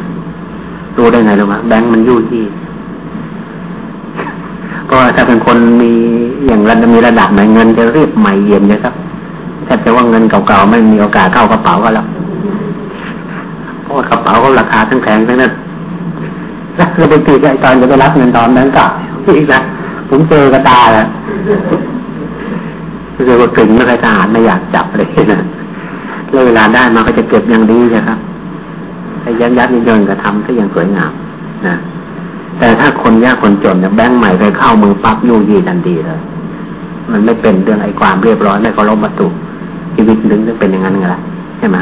รู้ได้ไงรู้ไหมแบงค์มันยุ่ยยี่เพราะถ้าเป็นคนมีอย่างระดับมีระดับไหนเงินจะเรียบใหม่เย็นเลยครับถ้าจะว่าเงินเก่าๆไม่มีโอกาสเข้ากระเป๋าก็แล้วเพราะว่ากระเป๋าก็ราคาทั้งแพงทั้งนั้น เราไปตีไอ้ตอนจะไปรับเงินตอนนั้นก็อีกนะผมเจอกระตาแล้วเรียกว่าถึงไม่เคยทหารไม่อยากจับเลยนะแล้วเวลาได้มาก็จะเก็บอย่างดีใช่ครับไอ้ยันยัดยันกระทำก็ยังสวยงามนะแต่ถ้าคนยากคนจนเนี่ยแบงค์ใหม่ไปเข้ามือปั๊บยุ่ยี่ทันทีเลยมันไม่เป็นเรื่องไอ้ความเรียบร้อยไม่เคารพวัตถุชีวิตนึงจะเป็นอย่างนั้นไงล่ะใช่ไหม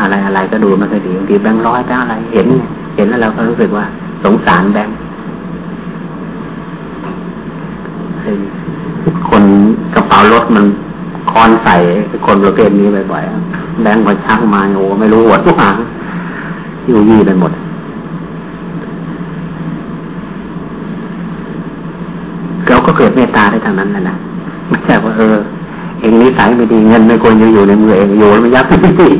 อะไรอะไรก็ดูไม่ค่อยดีบางทีแบงค์ร้อยแบงค์อะไรเห็นเห็นแล้วเราก็รู้สึกว่า สงสารแบงค์คนกระเป๋ารถมันคอนใส่คนประเภทนี้บ่อยๆแบงค์พอชักมาโอ้ไม่รู้หัวทุกหางยู่ยี่ไปหมด เราก็เกิดเมตตาได้ทางนั้นนะนะไม่ใช่ว่าเออ เองนิสัยไม่ดีเงินไม่ควรจะอยู่ในมือเองอยู่แล้วมันยับไม่ดี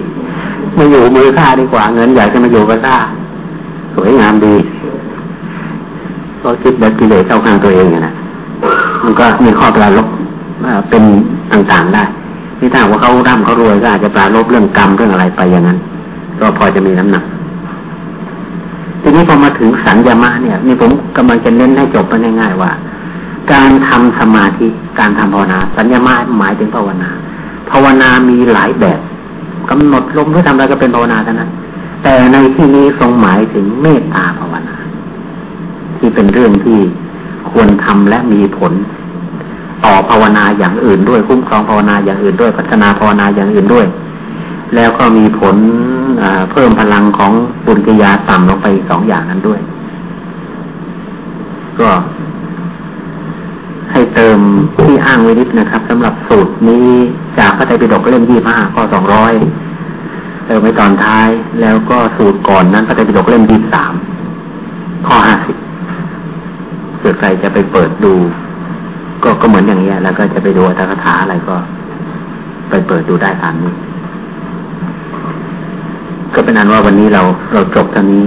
มาอยู่มือข้าดีกว่า เงินอยากจะมาอยู่กับข้า สวยงามดีก็คิดแบบกิเลสเข้าข้างตัวเองนะมันก็มีข้อปราลบเป็นต่างๆได้ที่ถ้าว่าเขาร่ำเขารวยก็อาจจะปราลบเรื่องกรรมเรื่องอะไรไปอย่างนั้น ก็พอจะมีน้ำหนัก ทีนี้พอมาถึงสัญญามะเนี่ยนี่ผมกำลังจะเน้นให้จบไปง่ายๆว่า การทำสมาธิการทำภาวนา สัญญามะหมายถึงภาวนา ภาวนามีหลายแบบกำหนดลมเพื่อทำอะไรก็เป็นภาวนาเท่านั้น แต่ในที่นี้ทรงหมายถึงเมตตาภาวนา ที่เป็นเรื่องที่ควรทำและมีผล ต่อภาวนาอย่างอื่นด้วยคุ้มครองภาวนาอย่างอื่นด้วย พัฒนาภาวนาอย่างอื่นด้วย แล้วก็มีผลเพิ่มพลังของปุญญยาต่ำลงไปสองอย่างนั้นด้วย ก็ให้เติมที่อ้างไว้นิดนะครับสำหรับสูตรนี้จากพระไตรปิฎกเล่มยี่ห้าข้อสองร้อย ติมไว้ตอนท้าย แล้วก็สูตรก่อนนั้นพระไตรปิฎกเล่มยี่สามข้อห้าสิบเกิดใครจะไปเปิดดู ก็ก็เหมือนอย่างเงี้ยแล้วก็จะไปดูอัตถกถาอะไรก็ ไปเปิดดูได้ตามนี้ ก็เป็นอันว่าวันนี้เราเราจบตรงนี้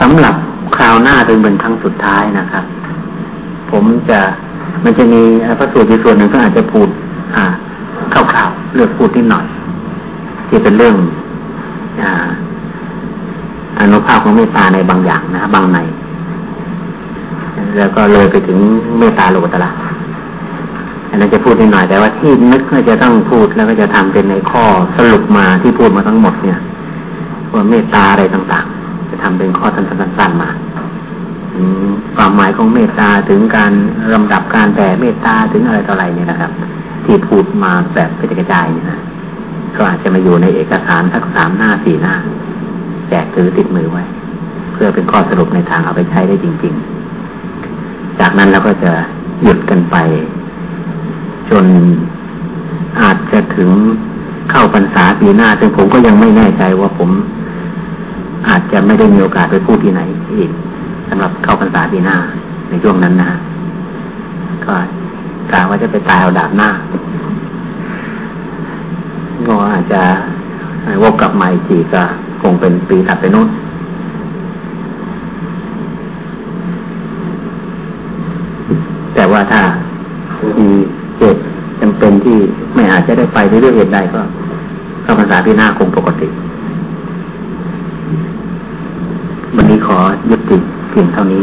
สำหรับคราวหน้าเป็นเป็นครั้งสุดท้ายนะครับ ผมจะมันจะมีพระสูตรอีกส่วนหนึ่งก็อาจจะพูด อ่าคร่าวๆเลือกพูดนิดหน่อย ที่เป็นเรื่อง อนุภาพของเมตตาในบางอย่างนะบางใน แล้วก็เลยไปถึงเมตตาโลกุตละอันนั้นจะพูดนิดหน่อยแต่ว่าที่นึกก็จะต้องพูดแล้วก็จะทำเป็นในข้อสรุปมาที่พูดมาทั้งหมดเนี่ยว่าเมตตาอะไรต่างๆ จะทำเป็นข้อสั้นๆมาความหมายของเมตตาถึงการลำดับการแผ่เมตตาถึงอะไรต่ออะไรเนี่ยนะครับ ที่พูดมาแบบกระจายเนี่ยนะ ก็อาจจะมาอยู่ในเอกสารสักสามหน้าสี่หน้า แจกถือติดมือไว้ เพื่อเป็นข้อสรุปในทางเอาไปใช้ได้จริง ๆ จากนั้นเราก็จะหยุดกันไป จนอาจจะถึงเข้าพรรษาปีหน้าซึ่งผมก็ยังไม่แน่ใจว่าผม อาจจะไม่ได้มีโอกาสไปพูดที่ไหนอีกสำหรับเข้าพรรษาปีหน้าในช่วงนั้นนะก็กล่าวว่าจะไปตายเอาดาบหน้า ก็อาจจะวกกลับมาอีกทีก็คงเป็นปีถัดไปนู้นแต่ว่าถ้ามีเหตุจำเป็นที่ไม่อาจจะได้ไปในเรื่องเหตุใดก็เข้าภาษาที่หน้าคงปกติ วันนี้ขอยุติเพียงเท่านี้